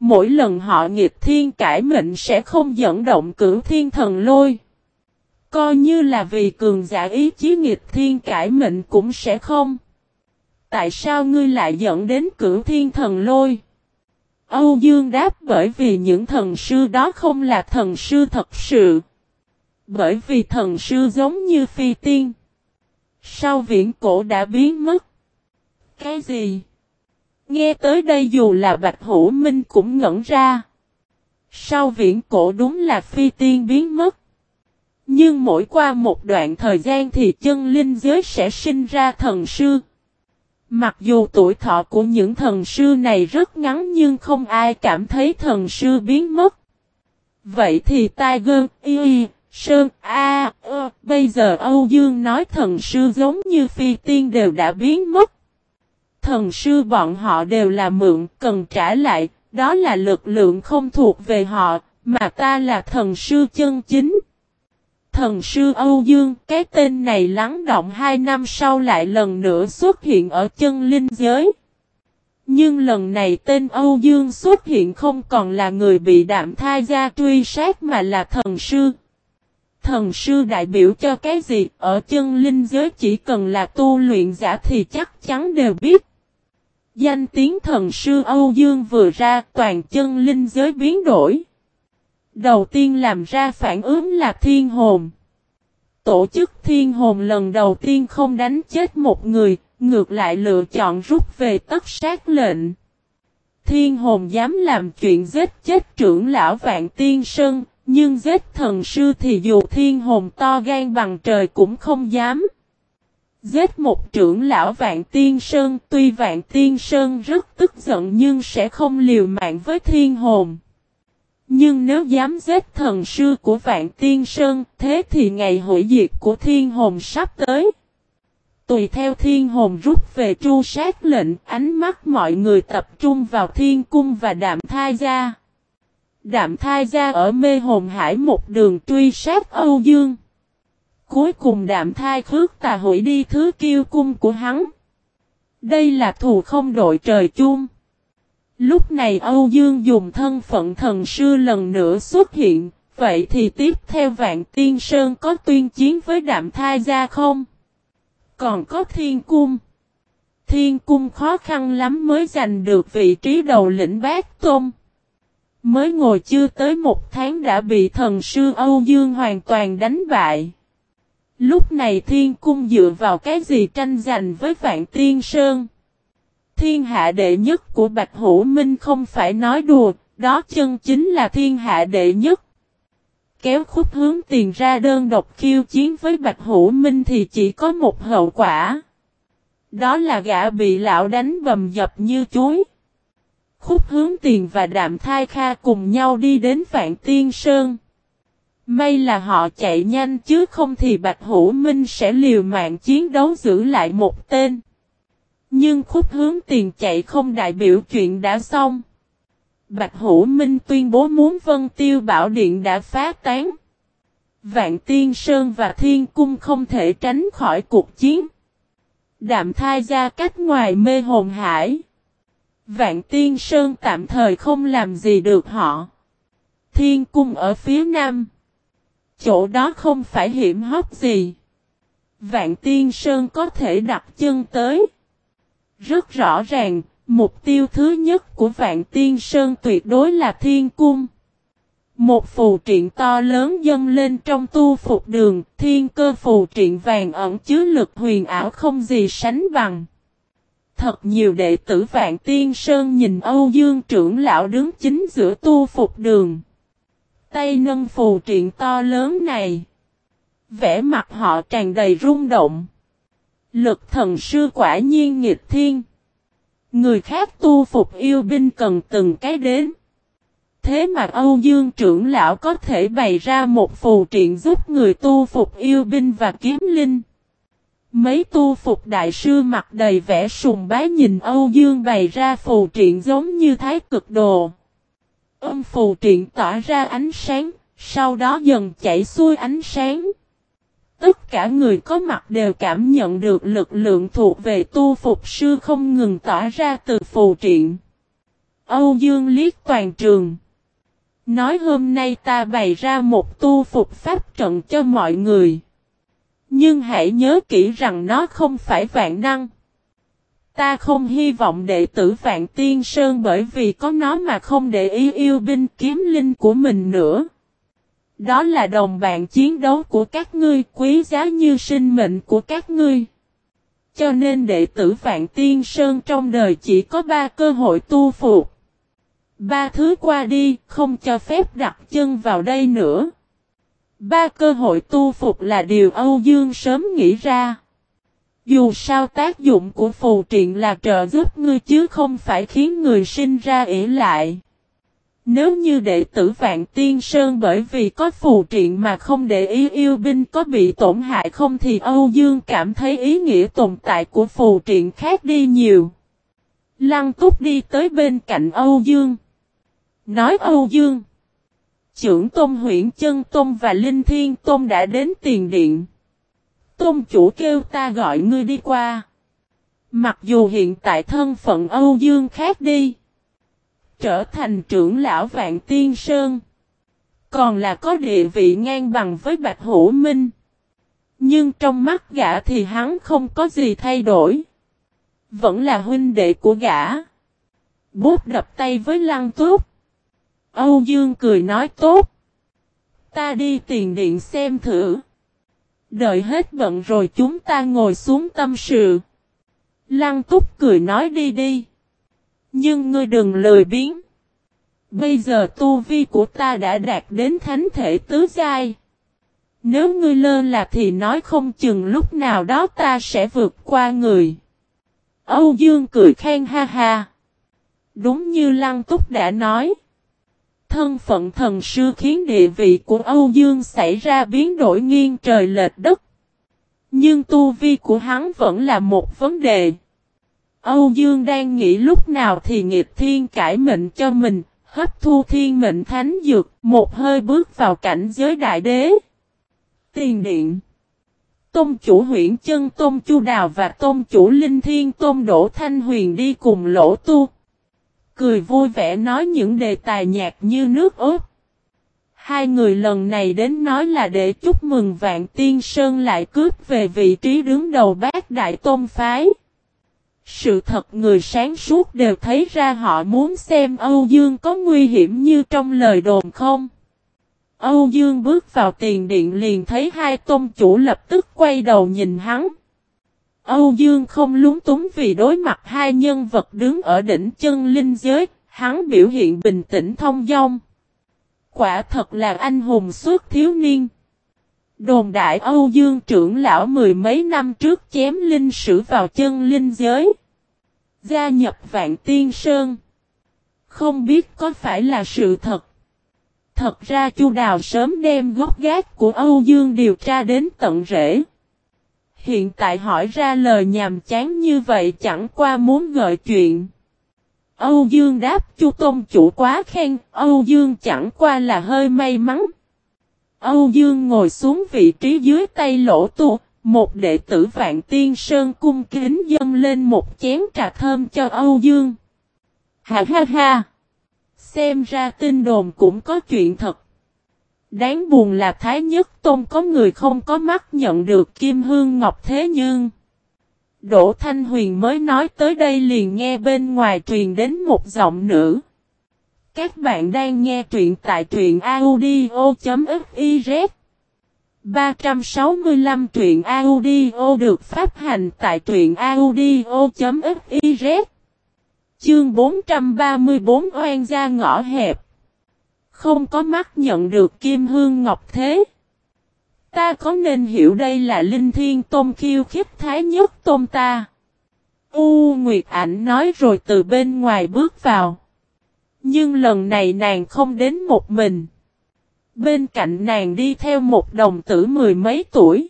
Mỗi lần họ nghịch thiên cải mệnh sẽ không dẫn động cửu thiên thần lôi. Coi như là vì cường giả ý chí nghịch thiên cải mệnh cũng sẽ không. Tại sao ngươi lại dẫn đến cửu thiên thần lôi? Âu Dương đáp bởi vì những thần sư đó không là thần sư thật sự. Bởi vì thần sư giống như phi tiên. Sau viễn cổ đã biến mất. Cái gì? Nghe tới đây dù là Bạch Hữu Minh cũng ngẩn ra. Sau viễn cổ đúng là phi tiên biến mất. Nhưng mỗi qua một đoạn thời gian thì chân linh giới sẽ sinh ra thần sư. Mặc dù tuổi thọ của những thần sư này rất ngắn nhưng không ai cảm thấy thần sư biến mất. Vậy thì Tiger, Y, Sơn, A, ơ, bây giờ Âu Dương nói thần sư giống như phi tiên đều đã biến mất. Thần sư bọn họ đều là mượn, cần trả lại, đó là lực lượng không thuộc về họ, mà ta là thần sư chân chính. Thần sư Âu Dương, cái tên này lắng động hai năm sau lại lần nữa xuất hiện ở chân linh giới. Nhưng lần này tên Âu Dương xuất hiện không còn là người bị đạm thai gia truy sát mà là thần sư. Thần sư đại biểu cho cái gì ở chân linh giới chỉ cần là tu luyện giả thì chắc chắn đều biết. Danh tiếng thần sư Âu Dương vừa ra toàn chân linh giới biến đổi. Đầu tiên làm ra phản ứng là thiên hồn. Tổ chức thiên hồn lần đầu tiên không đánh chết một người, ngược lại lựa chọn rút về tất sát lệnh. Thiên hồn dám làm chuyện giết chết trưởng lão Vạn Tiên Sơn, nhưng giết thần sư thì dù thiên hồn to gan bằng trời cũng không dám. Giết một trưởng lão Vạn Tiên Sơn tuy Vạn Tiên Sơn rất tức giận nhưng sẽ không liều mạng với thiên hồn. Nhưng nếu dám giết thần sư của Vạn Tiên Sơn, thế thì ngày hội diệt của thiên hồn sắp tới. Tùy theo thiên hồn rút về tru sát lệnh, ánh mắt mọi người tập trung vào thiên cung và đạm thai gia. Đạm thai gia ở mê hồn hải một đường truy sát Âu Dương. Cuối cùng đạm thai khước tà hội đi thứ kiêu cung của hắn. Đây là thù không đội trời chung. Lúc này Âu Dương dùng thân phận thần sư lần nữa xuất hiện, vậy thì tiếp theo Vạn Tiên Sơn có tuyên chiến với Đạm Thai Gia không? Còn có Thiên Cung. Thiên Cung khó khăn lắm mới giành được vị trí đầu lĩnh bát tôn. Mới ngồi chưa tới một tháng đã bị thần sư Âu Dương hoàn toàn đánh bại. Lúc này Thiên Cung dựa vào cái gì tranh giành với Vạn Tiên Sơn? Thiên hạ đệ nhất của Bạch Hữu Minh không phải nói đùa, đó chân chính là thiên hạ đệ nhất. Kéo khúc hướng tiền ra đơn độc khiêu chiến với Bạch Hữu Minh thì chỉ có một hậu quả. Đó là gã bị lão đánh bầm dập như chuối. Khúc hướng tiền và đạm thai kha cùng nhau đi đến Vạn Tiên Sơn. May là họ chạy nhanh chứ không thì Bạch Hữu Minh sẽ liều mạng chiến đấu giữ lại một tên. Nhưng khúc hướng tiền chạy không đại biểu chuyện đã xong. Bạch Hữu Minh tuyên bố muốn Vân Tiêu Bảo Điện đã phá tán. Vạn Tiên Sơn và Thiên Cung không thể tránh khỏi cuộc chiến. Đạm thai ra cách ngoài mê hồn hải. Vạn Tiên Sơn tạm thời không làm gì được họ. Thiên Cung ở phía nam. Chỗ đó không phải hiểm hóc gì. Vạn Tiên Sơn có thể đặt chân tới. Rất rõ ràng, mục tiêu thứ nhất của Vạn Tiên Sơn tuyệt đối là Thiên Cung. Một phù triện to lớn dâng lên trong tu phục đường, thiên cơ phù triện vàng ẩn chứa lực huyền ảo không gì sánh bằng. Thật nhiều đệ tử Vạn Tiên Sơn nhìn Âu Dương trưởng lão đứng chính giữa tu phục đường. Tay nâng phù triện to lớn này. Vẽ mặt họ tràn đầy rung động. Lực thần sư quả nhiên nghịch thiên. Người khác tu phục yêu binh cần từng cái đến. Thế mà Âu Dương trưởng lão có thể bày ra một phù triện giúp người tu phục yêu binh và kiếm linh. Mấy tu phục đại sư mặt đầy vẻ sùng bái nhìn Âu Dương bày ra phù triện giống như thái cực đồ. Âm phù triện tỏa ra ánh sáng, sau đó dần chảy xuôi ánh sáng. Tất cả người có mặt đều cảm nhận được lực lượng thuộc về tu phục sư không ngừng tỏa ra từ phù triện. Âu Dương liếc toàn trường. Nói hôm nay ta bày ra một tu phục pháp trận cho mọi người. Nhưng hãy nhớ kỹ rằng nó không phải vạn năng. Ta không hy vọng đệ tử Vạn Tiên Sơn bởi vì có nó mà không để ý yêu binh kiếm linh của mình nữa. Đó là đồng bạn chiến đấu của các ngươi quý giá như sinh mệnh của các ngươi. Cho nên đệ tử Vạn Tiên Sơn trong đời chỉ có ba cơ hội tu phục. Ba thứ qua đi, không cho phép đặt chân vào đây nữa. Ba cơ hội tu phục là điều Âu Dương sớm nghĩ ra. Dù sao tác dụng của phù triện là trợ giúp ngươi chứ không phải khiến người sinh ra ỉ lại. Nếu như đệ tử Vạn Tiên Sơn bởi vì có phù triện mà không để ý yêu binh có bị tổn hại không thì Âu Dương cảm thấy ý nghĩa tồn tại của phù triện khác đi nhiều. Lăng túc đi tới bên cạnh Âu Dương. Nói Âu Dương. Trưởng Tôn huyện chân Tôn và Linh Thiên Tôn đã đến tiền điện. Tôn chủ kêu ta gọi ngươi đi qua. Mặc dù hiện tại thân phận Âu Dương khác đi. Trở thành trưởng lão Vạn Tiên Sơn. Còn là có địa vị ngang bằng với Bạch Hữu Minh. Nhưng trong mắt gã thì hắn không có gì thay đổi. Vẫn là huynh đệ của gã. Bút đập tay với lăng túc. Âu Dương cười nói tốt. Ta đi tiền điện xem thử. Đợi hết bận rồi chúng ta ngồi xuống tâm sự. Lăng túc cười nói đi đi. Nhưng ngươi đừng lười biến. Bây giờ tu vi của ta đã đạt đến thánh thể tứ giai. Nếu ngươi lơ là thì nói không chừng lúc nào đó ta sẽ vượt qua người. Âu Dương cười khen ha ha. Đúng như Lăng Túc đã nói. Thân phận thần sư khiến địa vị của Âu Dương xảy ra biến đổi nghiêng trời lệch đất. Nhưng tu vi của hắn vẫn là một vấn đề. Âu Dương đang nghĩ lúc nào thì nghiệp thiên cải mệnh cho mình, hấp thu thiên mệnh thánh dược, một hơi bước vào cảnh giới đại đế. Tiền điện Tôn chủ huyện chân Tôn Chu Đào và Tôn chủ Linh Thiên Tôn Đỗ Thanh Huyền đi cùng lỗ tu cười vui vẻ nói những đề tài nhạc như nước ớt. Hai người lần này đến nói là để chúc mừng Vạn Tiên Sơn lại cướp về vị trí đứng đầu bát đại tôn phái. Sự thật người sáng suốt đều thấy ra họ muốn xem Âu Dương có nguy hiểm như trong lời đồn không. Âu Dương bước vào tiền điện liền thấy hai tôn chủ lập tức quay đầu nhìn hắn. Âu Dương không lúng túng vì đối mặt hai nhân vật đứng ở đỉnh chân linh giới, hắn biểu hiện bình tĩnh thông dong. Quả thật là anh hùng suốt thiếu niên. Đồn đại Âu Dương trưởng lão mười mấy năm trước chém linh sử vào chân linh giới. Gia nhập vạn tiên sơn. Không biết có phải là sự thật. Thật ra Chu Đào sớm đem gốc gác của Âu Dương điều tra đến tận rễ. Hiện tại hỏi ra lời nhàm chán như vậy chẳng qua muốn gợi chuyện. Âu Dương đáp Chu Tôn chủ quá khen, Âu Dương chẳng qua là hơi may mắn. Âu Dương ngồi xuống vị trí dưới tay lỗ tu, một đệ tử vạn tiên sơn cung kính dâng lên một chén trà thơm cho Âu Dương. Ha ha ha! Xem ra tin đồn cũng có chuyện thật. Đáng buồn là Thái Nhất Tôn có người không có mắt nhận được Kim Hương Ngọc Thế Nhưng. Đỗ Thanh Huyền mới nói tới đây liền nghe bên ngoài truyền đến một giọng nữ. Các bạn đang nghe truyện tại truyện audio.fiz 365 truyện audio được phát hành tại truyện audio.fiz Chương 434 oan gia ngõ hẹp. Không có mắt nhận được kim hương ngọc thế. Ta có nên hiểu đây là linh thiên tôn khiêu khiếp thái nhất tôn ta? U Nguyệt Ảnh nói rồi từ bên ngoài bước vào. Nhưng lần này nàng không đến một mình Bên cạnh nàng đi theo một đồng tử mười mấy tuổi.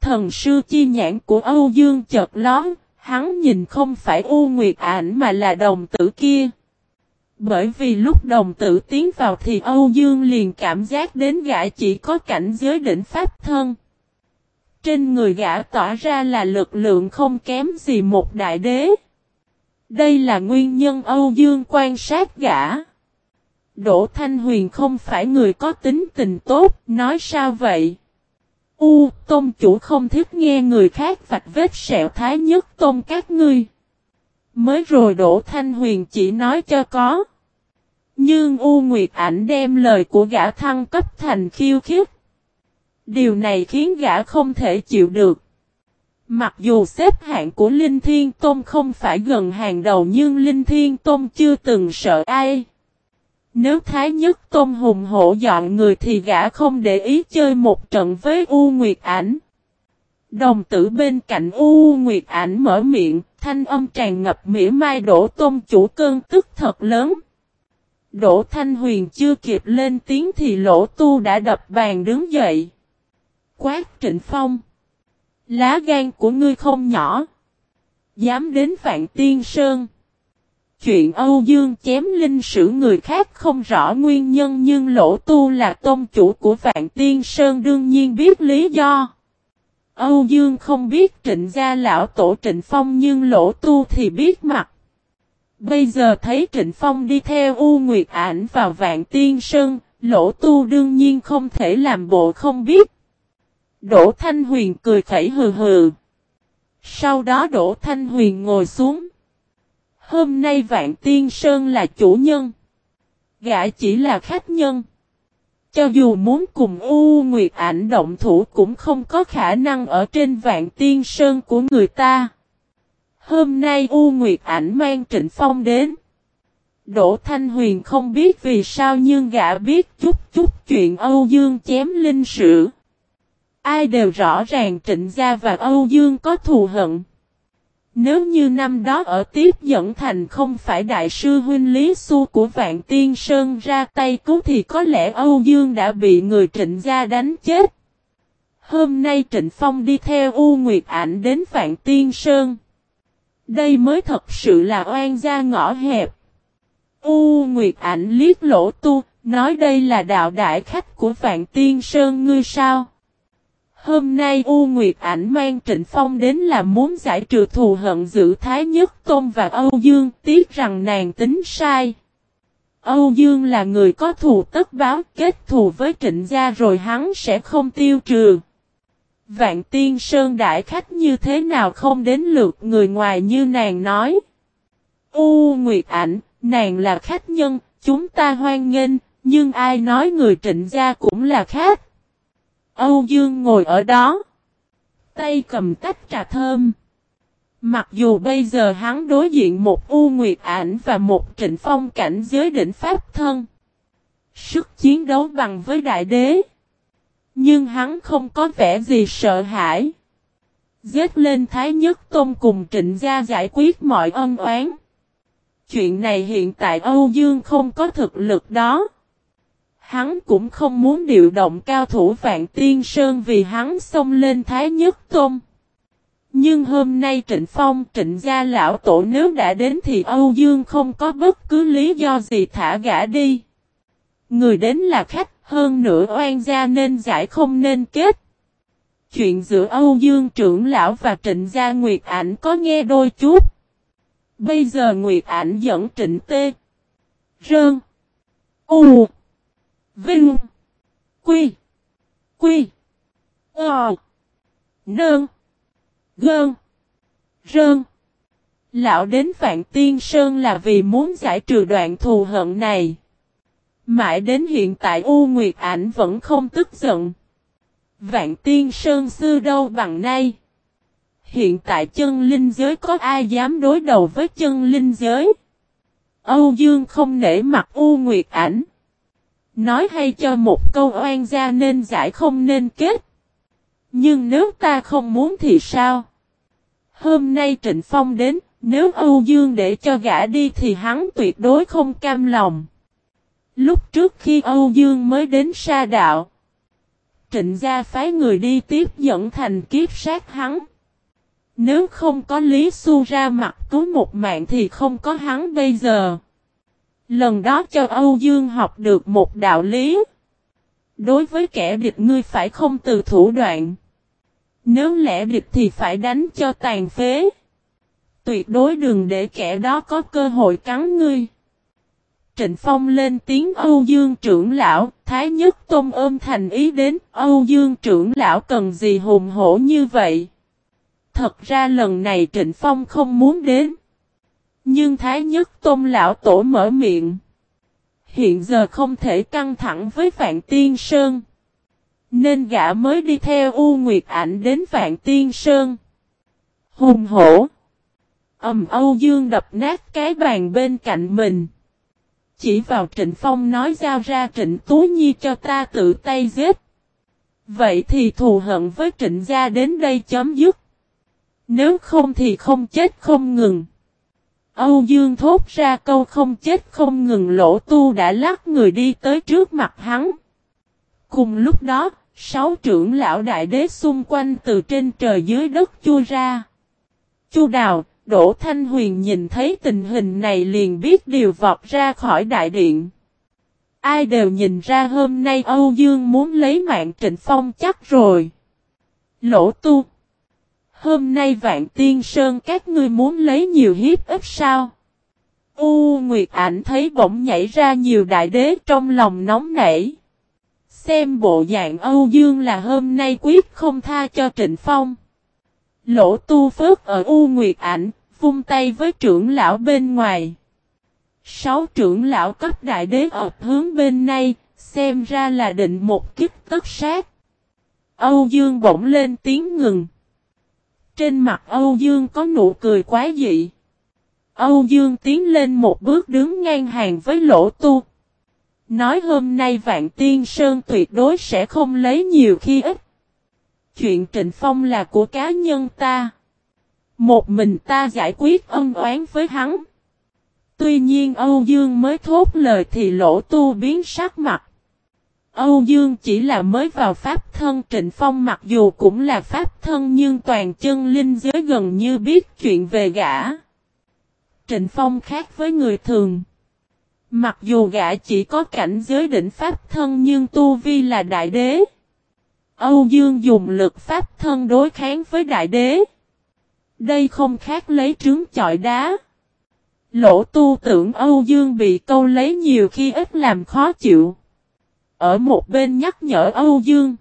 Thần sư chi nhãn của Âu Dương chợt lón, hắn nhìn không phải U Nguyệt ảnh mà là đồng tử kia. Bởi vì lúc đồng tử tiến vào thì Âu Dương liền cảm giác đến gã chỉ có cảnh giới đỉnh pháp thân. Trên người gã tỏa ra là lực lượng không kém gì một đại đế. Đây là nguyên nhân Âu Dương quan sát gã. Đỗ Thanh Huyền không phải người có tính tình tốt, nói sao vậy? U, tôn chủ không thích nghe người khác vạch vết sẹo thái nhất tôn các ngươi. Mới rồi Đỗ Thanh Huyền chỉ nói cho có. Nhưng U Nguyệt Ảnh đem lời của gã thăng cấp thành khiêu khích. Điều này khiến gã không thể chịu được. Mặc dù xếp hạng của Linh Thiên Tôn không phải gần hàng đầu nhưng Linh Thiên Tôn chưa từng sợ ai. Nếu Thái Nhất Tôn hùng hổ dọn người thì gã không để ý chơi một trận với U Nguyệt Ảnh. Đồng tử bên cạnh U Nguyệt Ảnh mở miệng, thanh âm tràn ngập mỉa mai đổ tôn chủ cơn tức thật lớn. Đỗ Thanh Huyền chưa kịp lên tiếng thì lỗ tu đã đập bàn đứng dậy. Quát Trịnh Phong. Lá gan của ngươi không nhỏ. Dám đến Vạn Tiên Sơn. Chuyện Âu Dương chém linh sử người khác không rõ nguyên nhân nhưng lỗ tu là tôn chủ của Vạn Tiên Sơn đương nhiên biết lý do. Âu Dương không biết trịnh gia lão tổ trịnh phong nhưng lỗ tu thì biết mặt. Bây giờ thấy trịnh phong đi theo U Nguyệt ảnh vào Vạn Tiên Sơn, lỗ tu đương nhiên không thể làm bộ không biết. Đỗ Thanh Huyền cười khẩy hừ hừ. Sau đó Đỗ Thanh Huyền ngồi xuống. Hôm nay Vạn Tiên Sơn là chủ nhân. Gã chỉ là khách nhân. Cho dù muốn cùng U Nguyệt ảnh động thủ cũng không có khả năng ở trên Vạn Tiên Sơn của người ta. Hôm nay U Nguyệt ảnh mang Trịnh Phong đến. Đỗ Thanh Huyền không biết vì sao nhưng gã biết chút chút chuyện Âu Dương chém linh sử. Ai đều rõ ràng Trịnh Gia và Âu Dương có thù hận. Nếu như năm đó ở tiếp dẫn thành không phải đại sư huynh Lý Xu của Vạn Tiên Sơn ra tay cứu thì có lẽ Âu Dương đã bị người trịnh gia đánh chết. Hôm nay Trịnh Phong đi theo U Nguyệt Ảnh đến Vạn Tiên Sơn. Đây mới thật sự là oan gia ngõ hẹp. U Nguyệt Ảnh liếc lỗ tu, nói đây là đạo đại khách của Vạn Tiên Sơn ngươi sao? Hôm nay U Nguyệt Ảnh mang Trịnh Phong đến là muốn giải trừ thù hận giữa Thái Nhất Tôn và Âu Dương, tiếc rằng nàng tính sai. Âu Dương là người có thù tất báo, kết thù với Trịnh Gia rồi hắn sẽ không tiêu trừ. Vạn Tiên Sơn đại khách như thế nào không đến lượt người ngoài như nàng nói. U Nguyệt Ảnh, nàng là khách nhân, chúng ta hoan nghênh, nhưng ai nói người Trịnh Gia cũng là khách. Âu Dương ngồi ở đó. Tay cầm tách trà thơm. Mặc dù bây giờ hắn đối diện một U Nguyệt Ảnh và một Trịnh Phong cảnh giới đỉnh Pháp thân. Sức chiến đấu bằng với đại đế. Nhưng hắn không có vẻ gì sợ hãi. Giết lên Thái Nhất Tôn cùng Trịnh Gia giải quyết mọi ân oán. Chuyện này hiện tại Âu Dương không có thực lực đó. Hắn cũng không muốn điều động cao thủ Vạn Tiên Sơn vì hắn xông lên Thái Nhất Tôn. Nhưng hôm nay Trịnh Phong, Trịnh Gia Lão Tổ nếu đã đến thì Âu Dương không có bất cứ lý do gì thả gã đi. Người đến là khách, hơn nữa oan gia nên giải không nên kết. Chuyện giữa Âu Dương trưởng lão và Trịnh Gia Nguyệt Ảnh có nghe đôi chút. Bây giờ Nguyệt Ảnh dẫn Trịnh Tê. Rơn. U. Vinh. Quy. Quy. Ờ. Nơn. Gơn. Rơn. Lão đến Vạn Tiên Sơn là vì muốn giải trừ đoạn thù hận này. Mãi đến hiện tại U Nguyệt Ảnh vẫn không tức giận. Vạn Tiên Sơn xưa đâu bằng nay. Hiện tại chân linh giới có ai dám đối đầu với chân linh giới? Âu Dương không nể mặt U Nguyệt Ảnh. Nói hay cho một câu oan gia nên giải không nên kết. Nhưng nếu ta không muốn thì sao? Hôm nay Trịnh Phong đến, nếu Âu Dương để cho gã đi thì hắn tuyệt đối không cam lòng. Lúc trước khi Âu Dương mới đến sa đạo, Trịnh gia phái người đi tiếp dẫn thành kiếp sát hắn. Nếu không có Lý Xu ra mặt cứu một mạng thì không có hắn bây giờ. Lần đó cho Âu Dương học được một đạo lý. Đối với kẻ địch ngươi phải không từ thủ đoạn. Nếu lẽ địch thì phải đánh cho tàn phế. Tuyệt đối đừng để kẻ đó có cơ hội cắn ngươi. Trịnh Phong lên tiếng Âu Dương trưởng lão, Thái Nhất Tôn ôm thành ý đến, Âu Dương trưởng lão cần gì hùng hổ như vậy? Thật ra lần này Trịnh Phong không muốn đến. Nhưng Thái Nhất Tôn lão tổ mở miệng. Hiện giờ không thể căng thẳng với Vạn Tiên Sơn. Nên gã mới đi theo U Nguyệt Ảnh đến Vạn Tiên Sơn. Hùng hổ. Ẩm Âu Dương đập nát cái bàn bên cạnh mình. Chỉ vào Trịnh Phong nói giao ra Trịnh Tú Nhi cho ta tự tay giết. Vậy thì thù hận với Trịnh gia đến đây chấm dứt. Nếu không thì không chết không ngừng. Âu Dương thốt ra câu không chết không ngừng lỗ tu đã lắc người đi tới trước mặt hắn. Cùng lúc đó, sáu trưởng lão đại đế xung quanh từ trên trời dưới đất chua ra. Chu đào, Đỗ Thanh Huyền nhìn thấy tình hình này liền biết điều vọt ra khỏi đại điện. Ai đều nhìn ra hôm nay Âu Dương muốn lấy mạng Trịnh Phong chắc rồi. Lỗ tu. Hôm nay Vạn Tiên Sơn các ngươi muốn lấy nhiều hiếp ức sao? U Nguyệt Ảnh thấy bỗng nhảy ra nhiều đại đế trong lòng nóng nảy. Xem bộ dạng Âu Dương là hôm nay quyết không tha cho Trịnh Phong. Lỗ tu phước ở U Nguyệt Ảnh, vung tay với trưởng lão bên ngoài. Sáu trưởng lão cấp đại đế ập hướng bên này, xem ra là định một kích tất sát. Âu Dương bỗng lên tiếng ngừng. Trên mặt Âu Dương có nụ cười quá dị. Âu Dương tiến lên một bước đứng ngang hàng với lỗ tu. Nói hôm nay Vạn Tiên Sơn tuyệt đối sẽ không lấy nhiều khi ít. Chuyện Trịnh Phong là của cá nhân ta. Một mình ta giải quyết ân oán với hắn. Tuy nhiên Âu Dương mới thốt lời thì lỗ tu biến sắc mặt. Âu Dương chỉ là mới vào pháp thân, Trịnh Phong mặc dù cũng là pháp thân nhưng toàn chân linh giới gần như biết chuyện về gã. Trịnh Phong khác với người thường. Mặc dù gã chỉ có cảnh giới đỉnh pháp thân nhưng tu vi là đại đế. Âu Dương dùng lực pháp thân đối kháng với đại đế. Đây không khác lấy trứng chọi đá. Lỗ tu tưởng Âu Dương bị câu lấy nhiều khi ít làm khó chịu. Ở một bên nhắc nhở Âu Dương.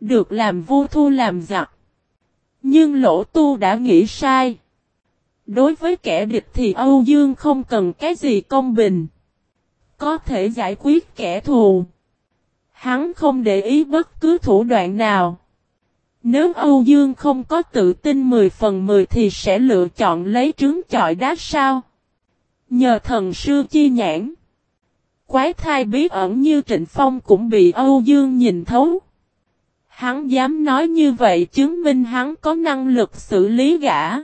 Được làm vô thu làm giặc. Nhưng lỗ tu đã nghĩ sai. Đối với kẻ địch thì Âu Dương không cần cái gì công bình. Có thể giải quyết kẻ thù. Hắn không để ý bất cứ thủ đoạn nào. Nếu Âu Dương không có tự tin 10 phần 10 thì sẽ lựa chọn lấy trứng chọi đá sao? Nhờ thần sư chi nhãn. Quái thai bí ẩn như Trịnh Phong cũng bị Âu Dương nhìn thấu. Hắn dám nói như vậy chứng minh hắn có năng lực xử lý gã.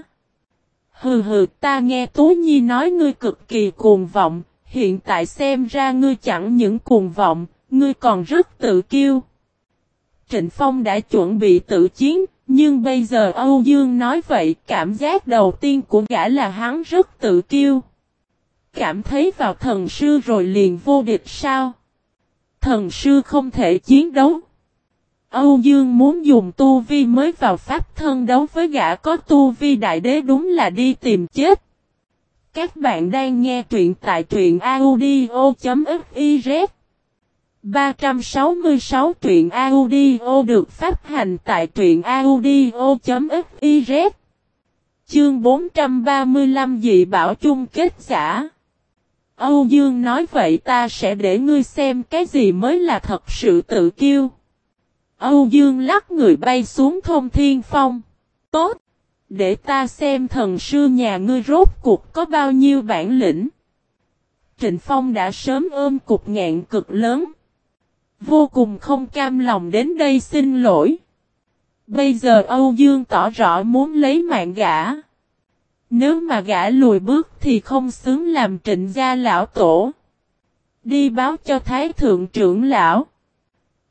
Hừ hừ ta nghe Tú Nhi nói ngươi cực kỳ cuồng vọng, hiện tại xem ra ngươi chẳng những cuồng vọng, ngươi còn rất tự kiêu. Trịnh Phong đã chuẩn bị tự chiến, nhưng bây giờ Âu Dương nói vậy cảm giác đầu tiên của gã là hắn rất tự kiêu. Cảm thấy vào thần sư rồi liền vô địch sao? Thần sư không thể chiến đấu. Âu Dương muốn dùng tu vi mới vào pháp thân đấu với gã có tu vi đại đế đúng là đi tìm chết. Các bạn đang nghe truyện tại truyện audio.fiz 366 truyện audio được phát hành tại truyện audio.fiz Chương 435 dị bảo chung kết giả Âu Dương nói vậy ta sẽ để ngươi xem cái gì mới là thật sự tự kiêu. Âu Dương lắc người bay xuống thông thiên phong. Tốt! Để ta xem thần sư nhà ngươi rốt cuộc có bao nhiêu bản lĩnh. Trịnh Phong đã sớm ôm cục ngạn cực lớn. Vô cùng không cam lòng đến đây xin lỗi. Bây giờ Âu Dương tỏ rõ muốn lấy mạng gã. Nếu mà gã lùi bước thì không xứng làm trịnh gia lão tổ. Đi báo cho Thái Thượng trưởng lão.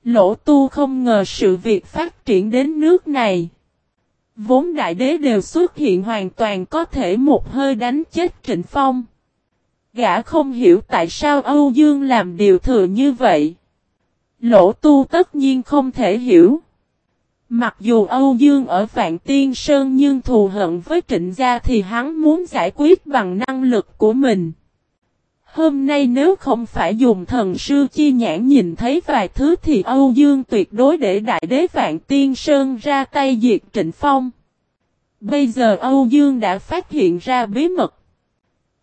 Lỗ tu không ngờ sự việc phát triển đến nước này. Vốn đại đế đều xuất hiện hoàn toàn có thể một hơi đánh chết Trịnh Phong. Gã không hiểu tại sao Âu Dương làm điều thừa như vậy. Lỗ tu tất nhiên không thể hiểu. Mặc dù Âu Dương ở Vạn Tiên Sơn nhưng thù hận với trịnh gia thì hắn muốn giải quyết bằng năng lực của mình. Hôm nay nếu không phải dùng thần sư chi nhãn nhìn thấy vài thứ thì Âu Dương tuyệt đối để đại đế Vạn Tiên Sơn ra tay diệt Trịnh Phong. Bây giờ Âu Dương đã phát hiện ra bí mật.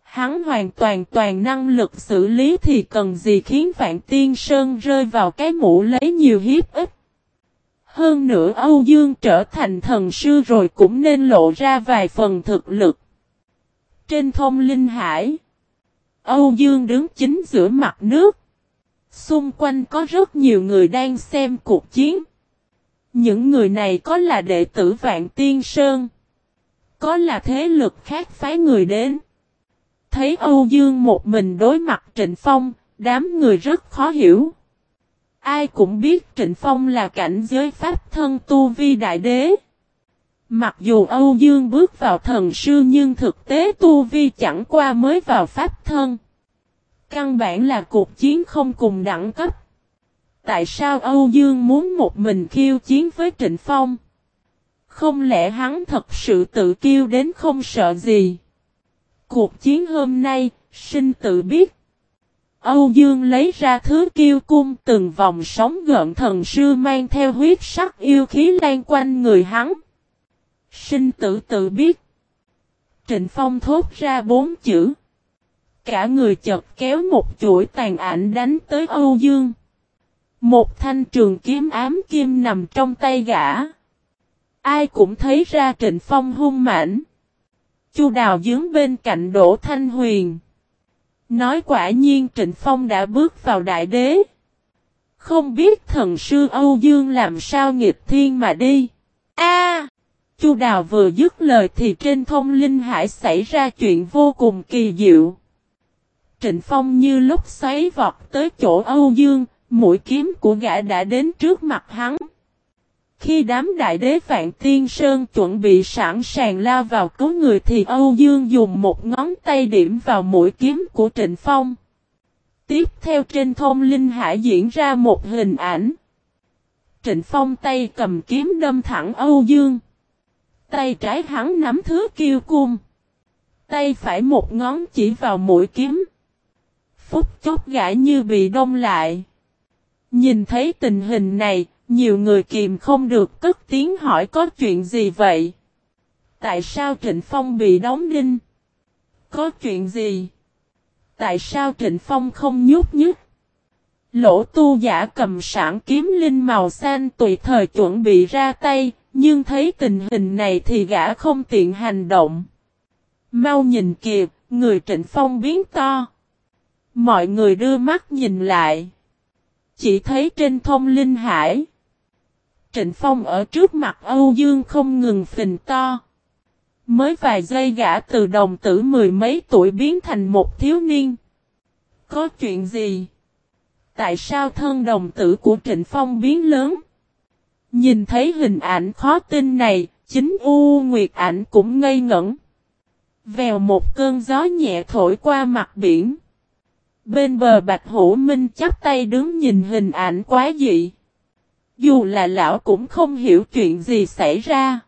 Hắn hoàn toàn toàn năng lực xử lý thì cần gì khiến Vạn Tiên Sơn rơi vào cái mũ lấy nhiều hiếp ít. Hơn nữa Âu Dương trở thành thần sư rồi cũng nên lộ ra vài phần thực lực. Trên thông linh hải, Âu Dương đứng chính giữa mặt nước. Xung quanh có rất nhiều người đang xem cuộc chiến. Những người này có là đệ tử Vạn Tiên Sơn. Có là thế lực khác phái người đến. Thấy Âu Dương một mình đối mặt Trịnh Phong, đám người rất khó hiểu. Ai cũng biết Trịnh Phong là cảnh giới pháp thân tu vi đại đế. Mặc dù Âu Dương bước vào thần sư nhưng thực tế tu vi chẳng qua mới vào pháp thân. Căn bản là cuộc chiến không cùng đẳng cấp. Tại sao Âu Dương muốn một mình khiêu chiến với Trịnh Phong? Không lẽ hắn thật sự tự kiêu đến không sợ gì? Cuộc chiến hôm nay, sinh tự biết. Âu Dương lấy ra thứ kiêu cung từng vòng sóng gợn thần sư mang theo huyết sắc yêu khí lan quanh người hắn. Sinh tử tự biết. Trịnh Phong thốt ra bốn chữ. Cả người chật kéo một chuỗi tàn ảnh đánh tới Âu Dương. Một thanh trường kiếm ám kim nằm trong tay gã. Ai cũng thấy ra Trịnh Phong hung mãnh. Chu Đào dướng bên cạnh Đỗ Thanh Huyền. Nói quả nhiên Trịnh Phong đã bước vào đại đế. Không biết thần sư Âu Dương làm sao nghịch thiên mà đi. A! Chu Đào vừa dứt lời thì trên thông linh hải xảy ra chuyện vô cùng kỳ diệu. Trịnh Phong như lúc xoáy vọt tới chỗ Âu Dương, mũi kiếm của gã đã đến trước mặt hắn. Khi đám đại đế Vạn Tiên Sơn chuẩn bị sẵn sàng lao vào cứu người thì Âu Dương dùng một ngón tay điểm vào mũi kiếm của Trịnh Phong. Tiếp theo trên thông linh hải diễn ra một hình ảnh. Trịnh Phong tay cầm kiếm đâm thẳng Âu Dương. Tay trái hắn nắm thứ kiêu cung. Tay phải một ngón chỉ vào mũi kiếm. Phút chốc gã như bị đông lại. Nhìn thấy tình hình này, nhiều người kìm không được cất tiếng hỏi có chuyện gì vậy? Tại sao Trịnh Phong bị đóng đinh? Có chuyện gì? Tại sao Trịnh Phong không nhúc nhích? Lỗ tu giả cầm sẵn kiếm linh màu xanh tùy thời chuẩn bị ra tay, Nhưng thấy tình hình này thì gã không tiện hành động. Mau nhìn kìa, người Trịnh Phong biến to. Mọi người đưa mắt nhìn lại. Chỉ thấy trên thông linh hải. Trịnh Phong ở trước mặt Âu Dương không ngừng phình to. Mới vài giây gã từ đồng tử mười mấy tuổi biến thành một thiếu niên. Có chuyện gì? Tại sao thân đồng tử của Trịnh Phong biến lớn? Nhìn thấy hình ảnh khó tin này, chính U Nguyệt ảnh cũng ngây ngẩn. Vèo một cơn gió nhẹ thổi qua mặt biển. Bên bờ Bạch Hữu Minh chắp tay đứng nhìn hình ảnh quá dị. Dù là lão cũng không hiểu chuyện gì xảy ra.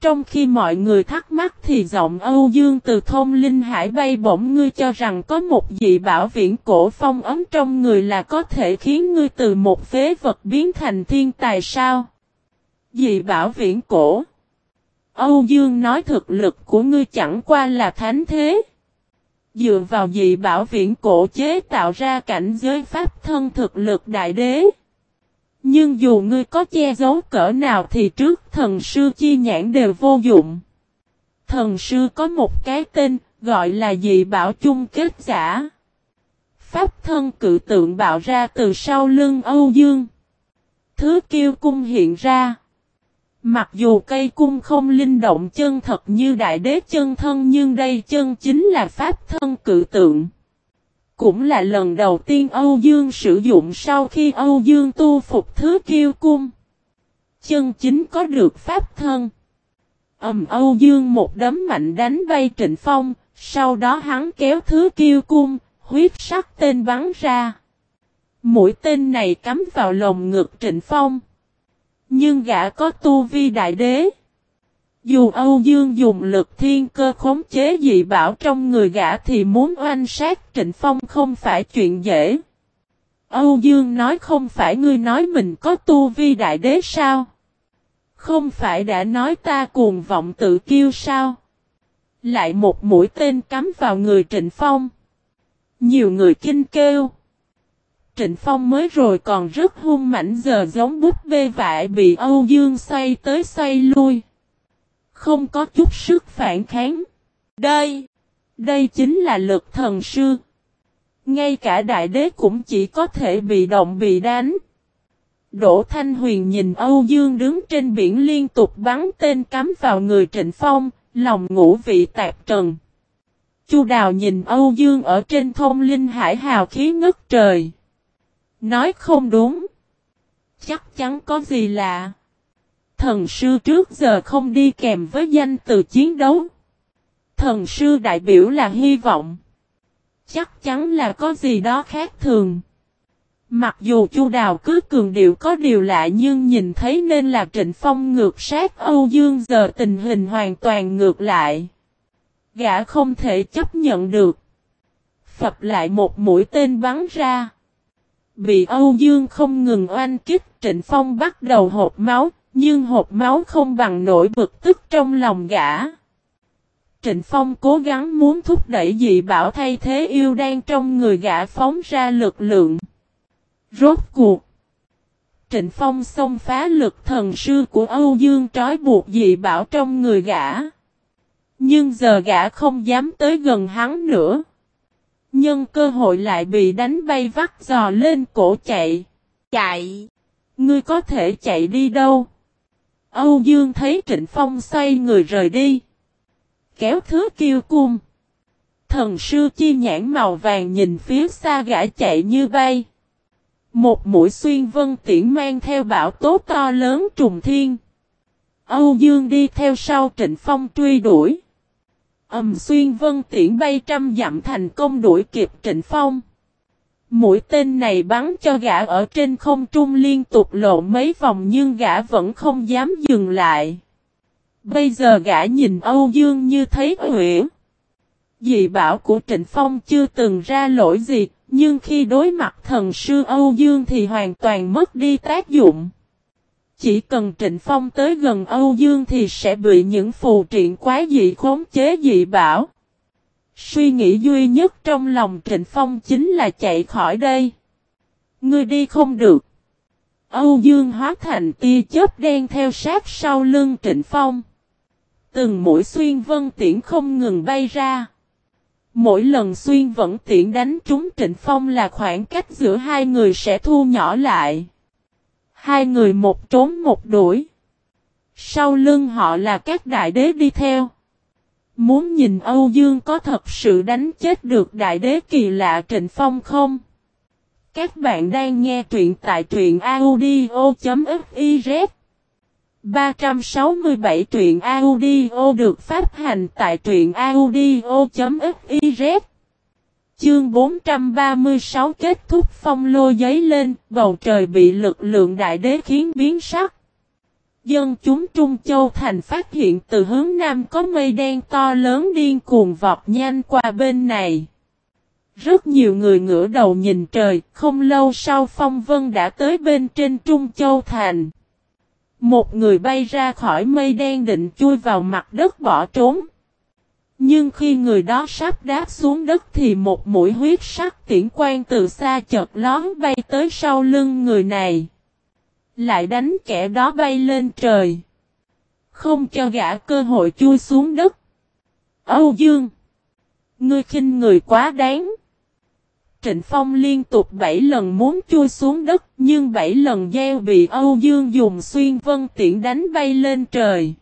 Trong khi mọi người thắc mắc thì giọng Âu Dương từ thông linh hải bay bổng ngươi cho rằng có một dị bảo viễn cổ phong ấm trong người là có thể khiến ngươi từ một phế vật biến thành thiên tài sao? Dị bảo viễn cổ Âu Dương nói thực lực của ngươi chẳng qua là thánh thế. Dựa vào dị bảo viễn cổ chế tạo ra cảnh giới pháp thân thực lực đại đế. Nhưng dù ngươi có che giấu cỡ nào thì trước thần sư chi nhãn đều vô dụng. Thần sư có một cái tên, gọi là dị bảo chung kết giả. Pháp thân cự tượng bạo ra từ sau lưng Âu Dương. Thứ kiêu cung hiện ra. Mặc dù cây cung không linh động chân thật như đại đế chân thân nhưng đây chân chính là pháp thân cự tượng. Cũng là lần đầu tiên Âu Dương sử dụng sau khi Âu Dương tu phục thứ kiêu cung. Chân chính có được pháp thân. Ẩm Âu Dương một đấm mạnh đánh bay Trịnh Phong, sau đó hắn kéo thứ kiêu cung, huyết sắc tên bắn ra. Mũi tên này cắm vào lồng ngực Trịnh Phong. Nhưng gã có tu vi đại đế. Dù Âu Dương dùng lực thiên cơ khống chế dị bảo trong người gã thì muốn oanh sát Trịnh Phong không phải chuyện dễ. Âu Dương nói, không phải ngươi nói mình có tu vi đại đế sao? Không phải đã nói ta cuồng vọng tự kiêu sao? Lại một mũi tên cắm vào người Trịnh Phong. Nhiều người kinh kêu. Trịnh Phong mới rồi còn rất hung mảnh giờ giống bút bê vại bị Âu Dương xoay tới xoay lui. Không có chút sức phản kháng. Đây, đây chính là lực thần sư. Ngay cả đại đế cũng chỉ có thể bị động bị đánh. Đỗ Thanh Huyền nhìn Âu Dương đứng trên biển liên tục bắn tên cắm vào người Trịnh Phong, lòng ngũ vị tạp trần. Chu Đào nhìn Âu Dương ở trên thông linh hải hào khí ngất trời. Nói không đúng. Chắc chắn có gì lạ. Thần sư trước giờ không đi kèm với danh từ chiến đấu. Thần sư đại biểu là hy vọng. Chắc chắn là có gì đó khác thường. Mặc dù Chu Đào cứ cường điệu có điều lạ nhưng nhìn thấy nên là Trịnh Phong ngược sát Âu Dương giờ tình hình hoàn toàn ngược lại. Gã không thể chấp nhận được. Phập lại một mũi tên bắn ra. Bị Âu Dương không ngừng oanh kích Trịnh Phong bắt đầu hộp máu, nhưng hộp máu không bằng nổi bực tức trong lòng gã. Trịnh Phong cố gắng muốn thúc đẩy dị bảo thay thế yêu đang trong người gã phóng ra lực lượng. Rốt cuộc. Trịnh Phong xông phá lực thần sư của Âu Dương trói buộc dị bảo trong người gã. Nhưng giờ gã không dám tới gần hắn nữa. Nhân cơ hội lại bị đánh bay vắt giò lên cổ chạy. Chạy! Ngươi có thể chạy đi đâu? Âu Dương thấy Trịnh Phong xoay người rời đi. Kéo thứ kiêu cung. Thần sư chi nhãn màu vàng nhìn phía xa gã chạy như bay. Một mũi xuyên vân tiễn mang theo bão tố to lớn trùng thiên. Âu Dương đi theo sau Trịnh Phong truy đuổi. Ẩm xuyên vân tiễn bay trăm dặm thành công đuổi kịp Trịnh Phong. Mũi tên này bắn cho gã ở trên không trung liên tục lộn mấy vòng nhưng gã vẫn không dám dừng lại. Bây giờ gã nhìn Âu Dương như thấy huyễn. Dị bảo của Trịnh Phong chưa từng ra lỗi gì, nhưng khi đối mặt thần sư Âu Dương thì hoàn toàn mất đi tác dụng. Chỉ cần Trịnh Phong tới gần Âu Dương thì sẽ bị những phù triện quái dị khống chế dị bảo. Suy nghĩ duy nhất trong lòng Trịnh Phong chính là chạy khỏi đây. Ngươi đi không được. Âu Dương hóa thành tia chớp đen theo sát sau lưng Trịnh Phong. Từng mũi xuyên vân tiễn không ngừng bay ra. Mỗi lần xuyên vẫn tiễn đánh trúng Trịnh Phong là khoảng cách giữa hai người sẽ thu nhỏ lại. Hai người một trốn một đuổi. Sau lưng họ là các đại đế đi theo. Muốn nhìn Âu Dương có thật sự đánh chết được đại đế kỳ lạ Trịnh Phong không? Các bạn đang nghe truyện tại truyện audio.fiz 367 truyện audio được phát hành tại truyện audio.fiz Chương 436 kết thúc phong lô giấy lên, bầu trời bị lực lượng đại đế khiến biến sắc. Dân chúng Trung Châu Thành phát hiện từ hướng Nam có mây đen to lớn điên cuồng vọt nhanh qua bên này. Rất nhiều người ngửa đầu nhìn trời, không lâu sau phong vân đã tới bên trên Trung Châu Thành. Một người bay ra khỏi mây đen định chui vào mặt đất bỏ trốn. Nhưng khi người đó sắp đáp xuống đất thì một mũi huyết sắc tiễn quan từ xa chợt lón bay tới sau lưng người này. Lại đánh kẻ đó bay lên trời. Không cho gã cơ hội chui xuống đất. Âu Dương! Ngươi khinh người quá đáng. Trịnh Phong liên tục 7 lần muốn chui xuống đất nhưng 7 lần gieo bị Âu Dương dùng xuyên vân tiện đánh bay lên trời.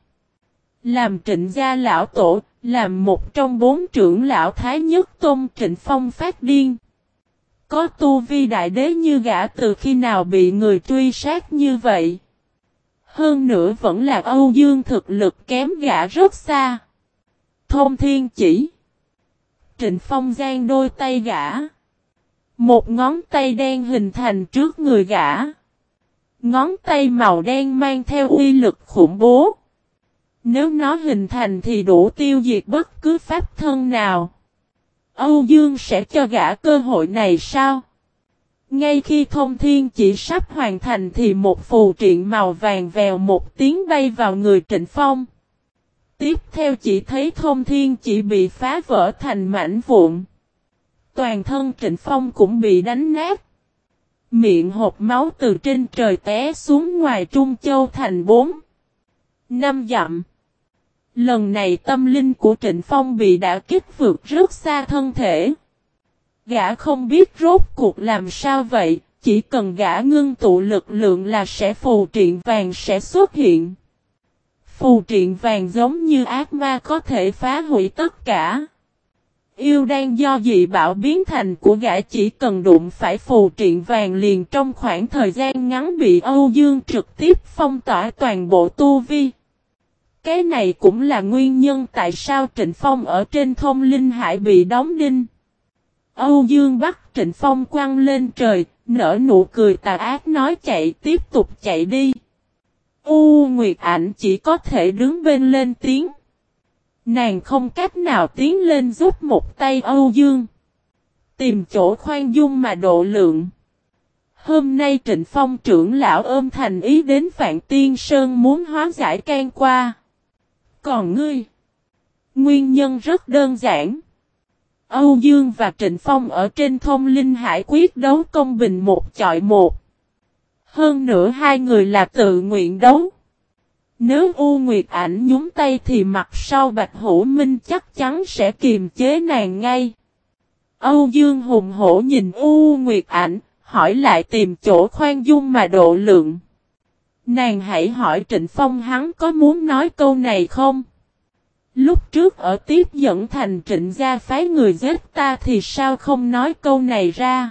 Làm trịnh gia lão tổ, làm một trong bốn trưởng lão thái nhất tôn trịnh Phong phát điên. Có tu vi đại đế như gã từ khi nào bị người truy sát như vậy. Hơn nữa vẫn là Âu Dương thực lực kém gã rất xa. Thông thiên chỉ. Trịnh Phong giang đôi tay gã. Một ngón tay đen hình thành trước người gã. Ngón tay màu đen mang theo uy lực khủng bố. Nếu nó hình thành thì đủ tiêu diệt bất cứ pháp thân nào. Âu Dương sẽ cho gã cơ hội này sao? Ngay khi thông thiên chỉ sắp hoàn thành thì một phù triện màu vàng vèo một tiếng bay vào người Trịnh Phong. Tiếp theo chỉ thấy thông thiên chỉ bị phá vỡ thành mảnh vụn. Toàn thân Trịnh Phong cũng bị đánh nát. Miệng hộp máu từ trên trời té xuống ngoài Trung Châu thành bốn. Năm dặm. Lần này tâm linh của Trịnh Phong bị đã kích vượt rất xa thân thể. Gã không biết rốt cuộc làm sao vậy, chỉ cần gã ngưng tụ lực lượng là sẽ phù triện vàng sẽ xuất hiện. Phù triện vàng giống như ác ma có thể phá hủy tất cả. Yêu đang do dị bảo biến thành của gã chỉ cần đụng phải phù triện vàng liền trong khoảng thời gian ngắn bị Âu Dương trực tiếp phong tỏa toàn bộ tu vi. Cái này cũng là nguyên nhân tại sao Trịnh Phong ở trên thông linh hải bị đóng đinh. Âu Dương bắt Trịnh Phong quăng lên trời, nở nụ cười tà ác nói chạy tiếp tục chạy đi. U Nguyệt Ảnh chỉ có thể đứng bên lên tiếng. Nàng không cách nào tiến lên giúp một tay Âu Dương. Tìm chỗ khoan dung mà độ lượng. Hôm nay Trịnh Phong trưởng lão ôm thành ý đến Vạn Tiên Sơn muốn hóa giải can qua. Còn ngươi? Nguyên nhân rất đơn giản. Âu Dương và Trịnh Phong ở trên thông linh hải quyết đấu công bình một chọi một. Hơn nữa hai người là tự nguyện đấu. Nếu U Nguyệt ảnh nhúng tay thì mặt sau Bạch Hữu Minh chắc chắn sẽ kiềm chế nàng ngay. Âu Dương hùng hổ nhìn U Nguyệt ảnh, hỏi lại tìm chỗ khoan dung mà độ lượng. Nàng hãy hỏi Trịnh Phong hắn có muốn nói câu này không? Lúc trước ở tiếp dẫn thành trịnh gia phái người giết ta thì sao không nói câu này ra?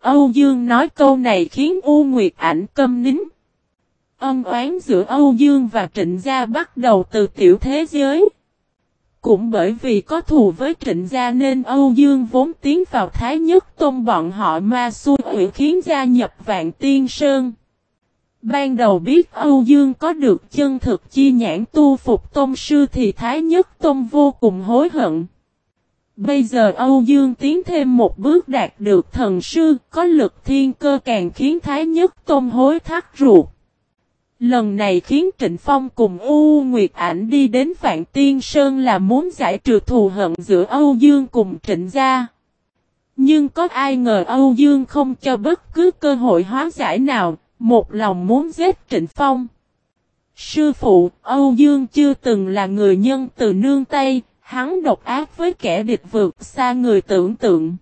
Âu Dương nói câu này khiến U Nguyệt ảnh câm nín. Ân oán giữa Âu Dương và Trịnh Gia bắt đầu từ tiểu thế giới. Cũng bởi vì có thù với Trịnh Gia nên Âu Dương vốn tiến vào Thái Nhất Tôn bọn họ ma xui ủy khiến gia nhập Vạn Tiên Sơn. Ban đầu biết Âu Dương có được chân thực chi nhãn tu phục tôn sư thì Thái Nhất Tôn vô cùng hối hận. Bây giờ Âu Dương tiến thêm một bước đạt được thần sư, có lực thiên cơ càng khiến Thái Nhất Tôn hối thắt ruột. Lần này khiến Trịnh Phong cùng U Nguyệt Ảnh đi đến Vạn Tiên Sơn là muốn giải trừ thù hận giữa Âu Dương cùng Trịnh Gia. Nhưng có ai ngờ Âu Dương không cho bất cứ cơ hội hóa giải nào, một lòng muốn giết Trịnh Phong. Sư phụ, Âu Dương chưa từng là người nhân từ nương Tây, hắn độc ác với kẻ địch vượt xa người tưởng tượng.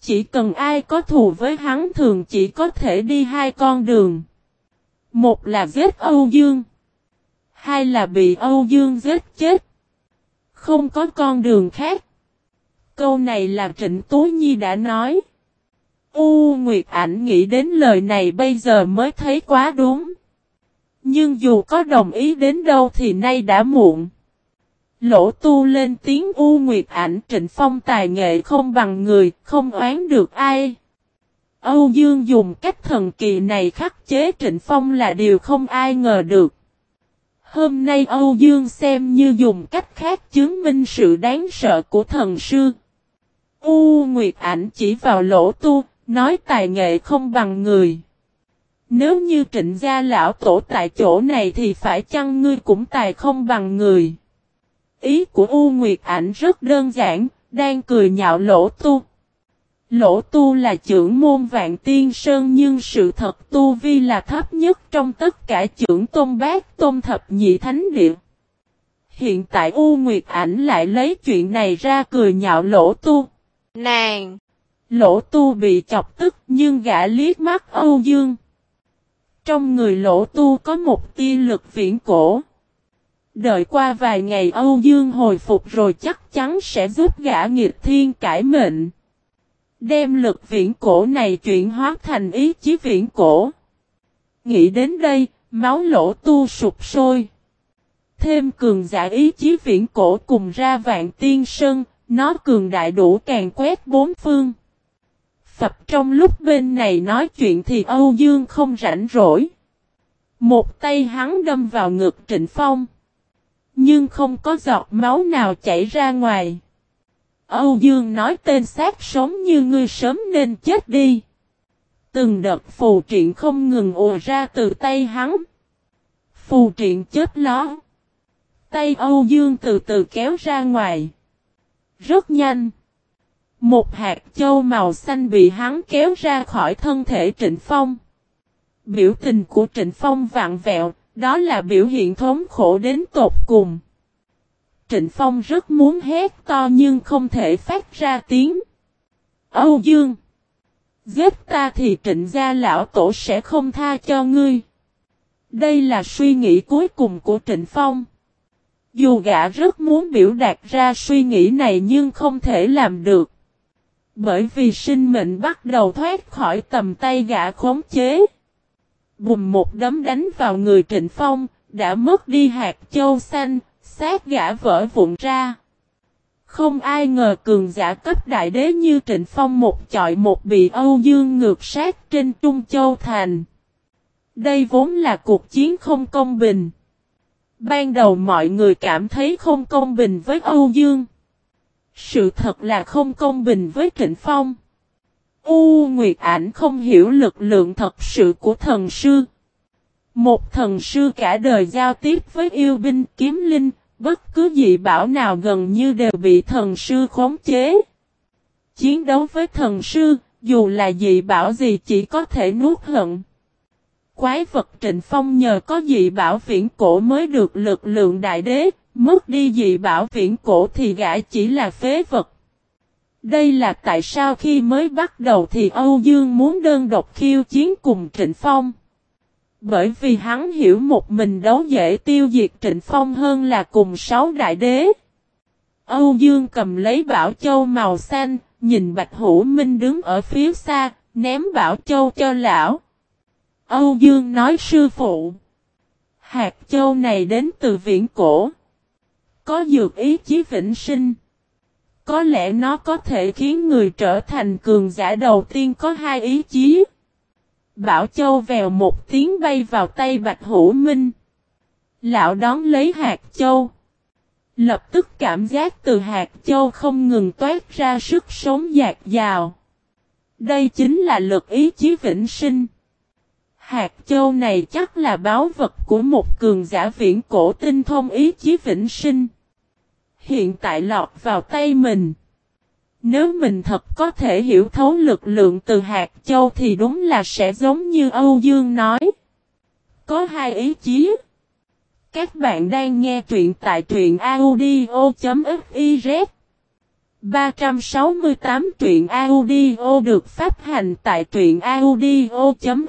Chỉ cần ai có thù với hắn thường chỉ có thể đi hai con đường. Một là giết Âu Dương. Hai là bị Âu Dương giết chết. Không có con đường khác. Câu này là Trịnh Tú Nhi đã nói. U Nguyệt Ảnh nghĩ đến lời này bây giờ mới thấy quá đúng. Nhưng dù có đồng ý đến đâu thì nay đã muộn. Lỗ tu lên tiếng U Nguyệt Ảnh Trịnh Phong tài nghệ không bằng người, không oán được ai. Âu Dương dùng cách thần kỳ này khắc chế Trịnh Phong là điều không ai ngờ được. Hôm nay Âu Dương xem như dùng cách khác chứng minh sự đáng sợ của thần sư. U Nguyệt Ảnh chỉ vào lỗ tu, nói tài nghệ không bằng người. Nếu như trịnh gia lão tổ tại chỗ này thì phải chăng ngươi cũng tài không bằng người. Ý của U Nguyệt Ảnh rất đơn giản, đang cười nhạo lỗ tu. Lỗ tu là trưởng môn vạn tiên sơn nhưng sự thật tu vi là thấp nhất trong tất cả trưởng tôn bát tôn thập nhị thánh địa. Hiện tại U Nguyệt Ảnh lại lấy chuyện này ra cười nhạo lỗ tu. Nàng! Lỗ tu bị chọc tức nhưng gã liếc mắt Âu Dương. Trong người lỗ tu có một tia lực viễn cổ. Đợi qua vài ngày Âu Dương hồi phục rồi chắc chắn sẽ giúp gã nghiệt thiên cải mệnh. Đem lực viễn cổ này chuyển hóa thành ý chí viễn cổ. Nghĩ đến đây, máu lỗ tu sụp sôi. Thêm cường giả ý chí viễn cổ cùng ra vạn tiên sơn, nó cường đại đủ càng quét bốn phương. Phập trong lúc bên này nói chuyện thì Âu Dương không rảnh rỗi. Một tay hắn đâm vào ngực Trịnh Phong. Nhưng không có giọt máu nào chảy ra ngoài. Âu Dương nói tên sát sống như ngươi sớm nên chết đi. Từng đợt phù triện không ngừng ùa ra từ tay hắn. Phù triện chết ló. Tay Âu Dương từ từ kéo ra ngoài. Rất nhanh. Một hạt châu màu xanh bị hắn kéo ra khỏi thân thể Trịnh Phong. Biểu tình của Trịnh Phong vạn vẹo, đó là biểu hiện thống khổ đến tột cùng. Trịnh Phong rất muốn hét to nhưng không thể phát ra tiếng. Âu Dương! Giết ta thì trịnh gia lão tổ sẽ không tha cho ngươi. Đây là suy nghĩ cuối cùng của Trịnh Phong. Dù gã rất muốn biểu đạt ra suy nghĩ này nhưng không thể làm được. Bởi vì sinh mệnh bắt đầu thoát khỏi tầm tay gã khống chế. Bùm một đấm đánh vào người Trịnh Phong, đã mất đi hạt châu xanh, sát gã vỡ vụn ra. Không ai ngờ cường giả cấp đại đế như Trịnh Phong một chọi một bị Âu Dương ngược sát trên Trung Châu Thành. Đây vốn là cuộc chiến không công bình. Ban đầu mọi người cảm thấy không công bình với Âu Dương. Sự thật là không công bình với Trịnh Phong. U Nguyệt Ảnh không hiểu lực lượng thật sự của thần sư. Một thần sư cả đời giao tiếp với yêu binh kiếm linh, bất cứ dị bảo nào gần như đều bị thần sư khống chế. Chiến đấu với thần sư, dù là dị bảo gì chỉ có thể nuốt hận. Quái vật Trịnh Phong nhờ có dị bảo viễn cổ mới được lực lượng đại đế, mất đi dị bảo viễn cổ thì gã chỉ là phế vật. Đây là tại sao khi mới bắt đầu thì Âu Dương muốn đơn độc khiêu chiến cùng Trịnh Phong. Bởi vì hắn hiểu một mình đấu dễ tiêu diệt Trịnh Phong hơn là cùng sáu đại đế. Âu Dương cầm lấy bảo châu màu xanh, nhìn Bạch Hữu Minh đứng ở phía xa, ném bảo châu cho lão. Âu Dương nói sư phụ. Hạt châu này đến từ viễn cổ. Có dược ý chí vĩnh sinh. Có lẽ nó có thể khiến người trở thành cường giả đầu tiên có hai ý chí. Bảo Châu vèo một tiếng bay vào tay Bạch Hữu Minh. Lão đón lấy hạt châu. Lập tức cảm giác từ hạt châu không ngừng toát ra sức sống dạt dào. Đây chính là lực ý chí vĩnh sinh. Hạt châu này chắc là báo vật của một cường giả viễn cổ tinh thông ý chí vĩnh sinh. Hiện tại lọt vào tay mình. Nếu mình thật có thể hiểu thấu lực lượng từ hạt châu thì đúng là sẽ giống như Âu Dương nói. Có hai ý chí. Các bạn đang nghe truyện tại truyện audio.fif 368 truyện audio được phát hành tại truyện audio.fiz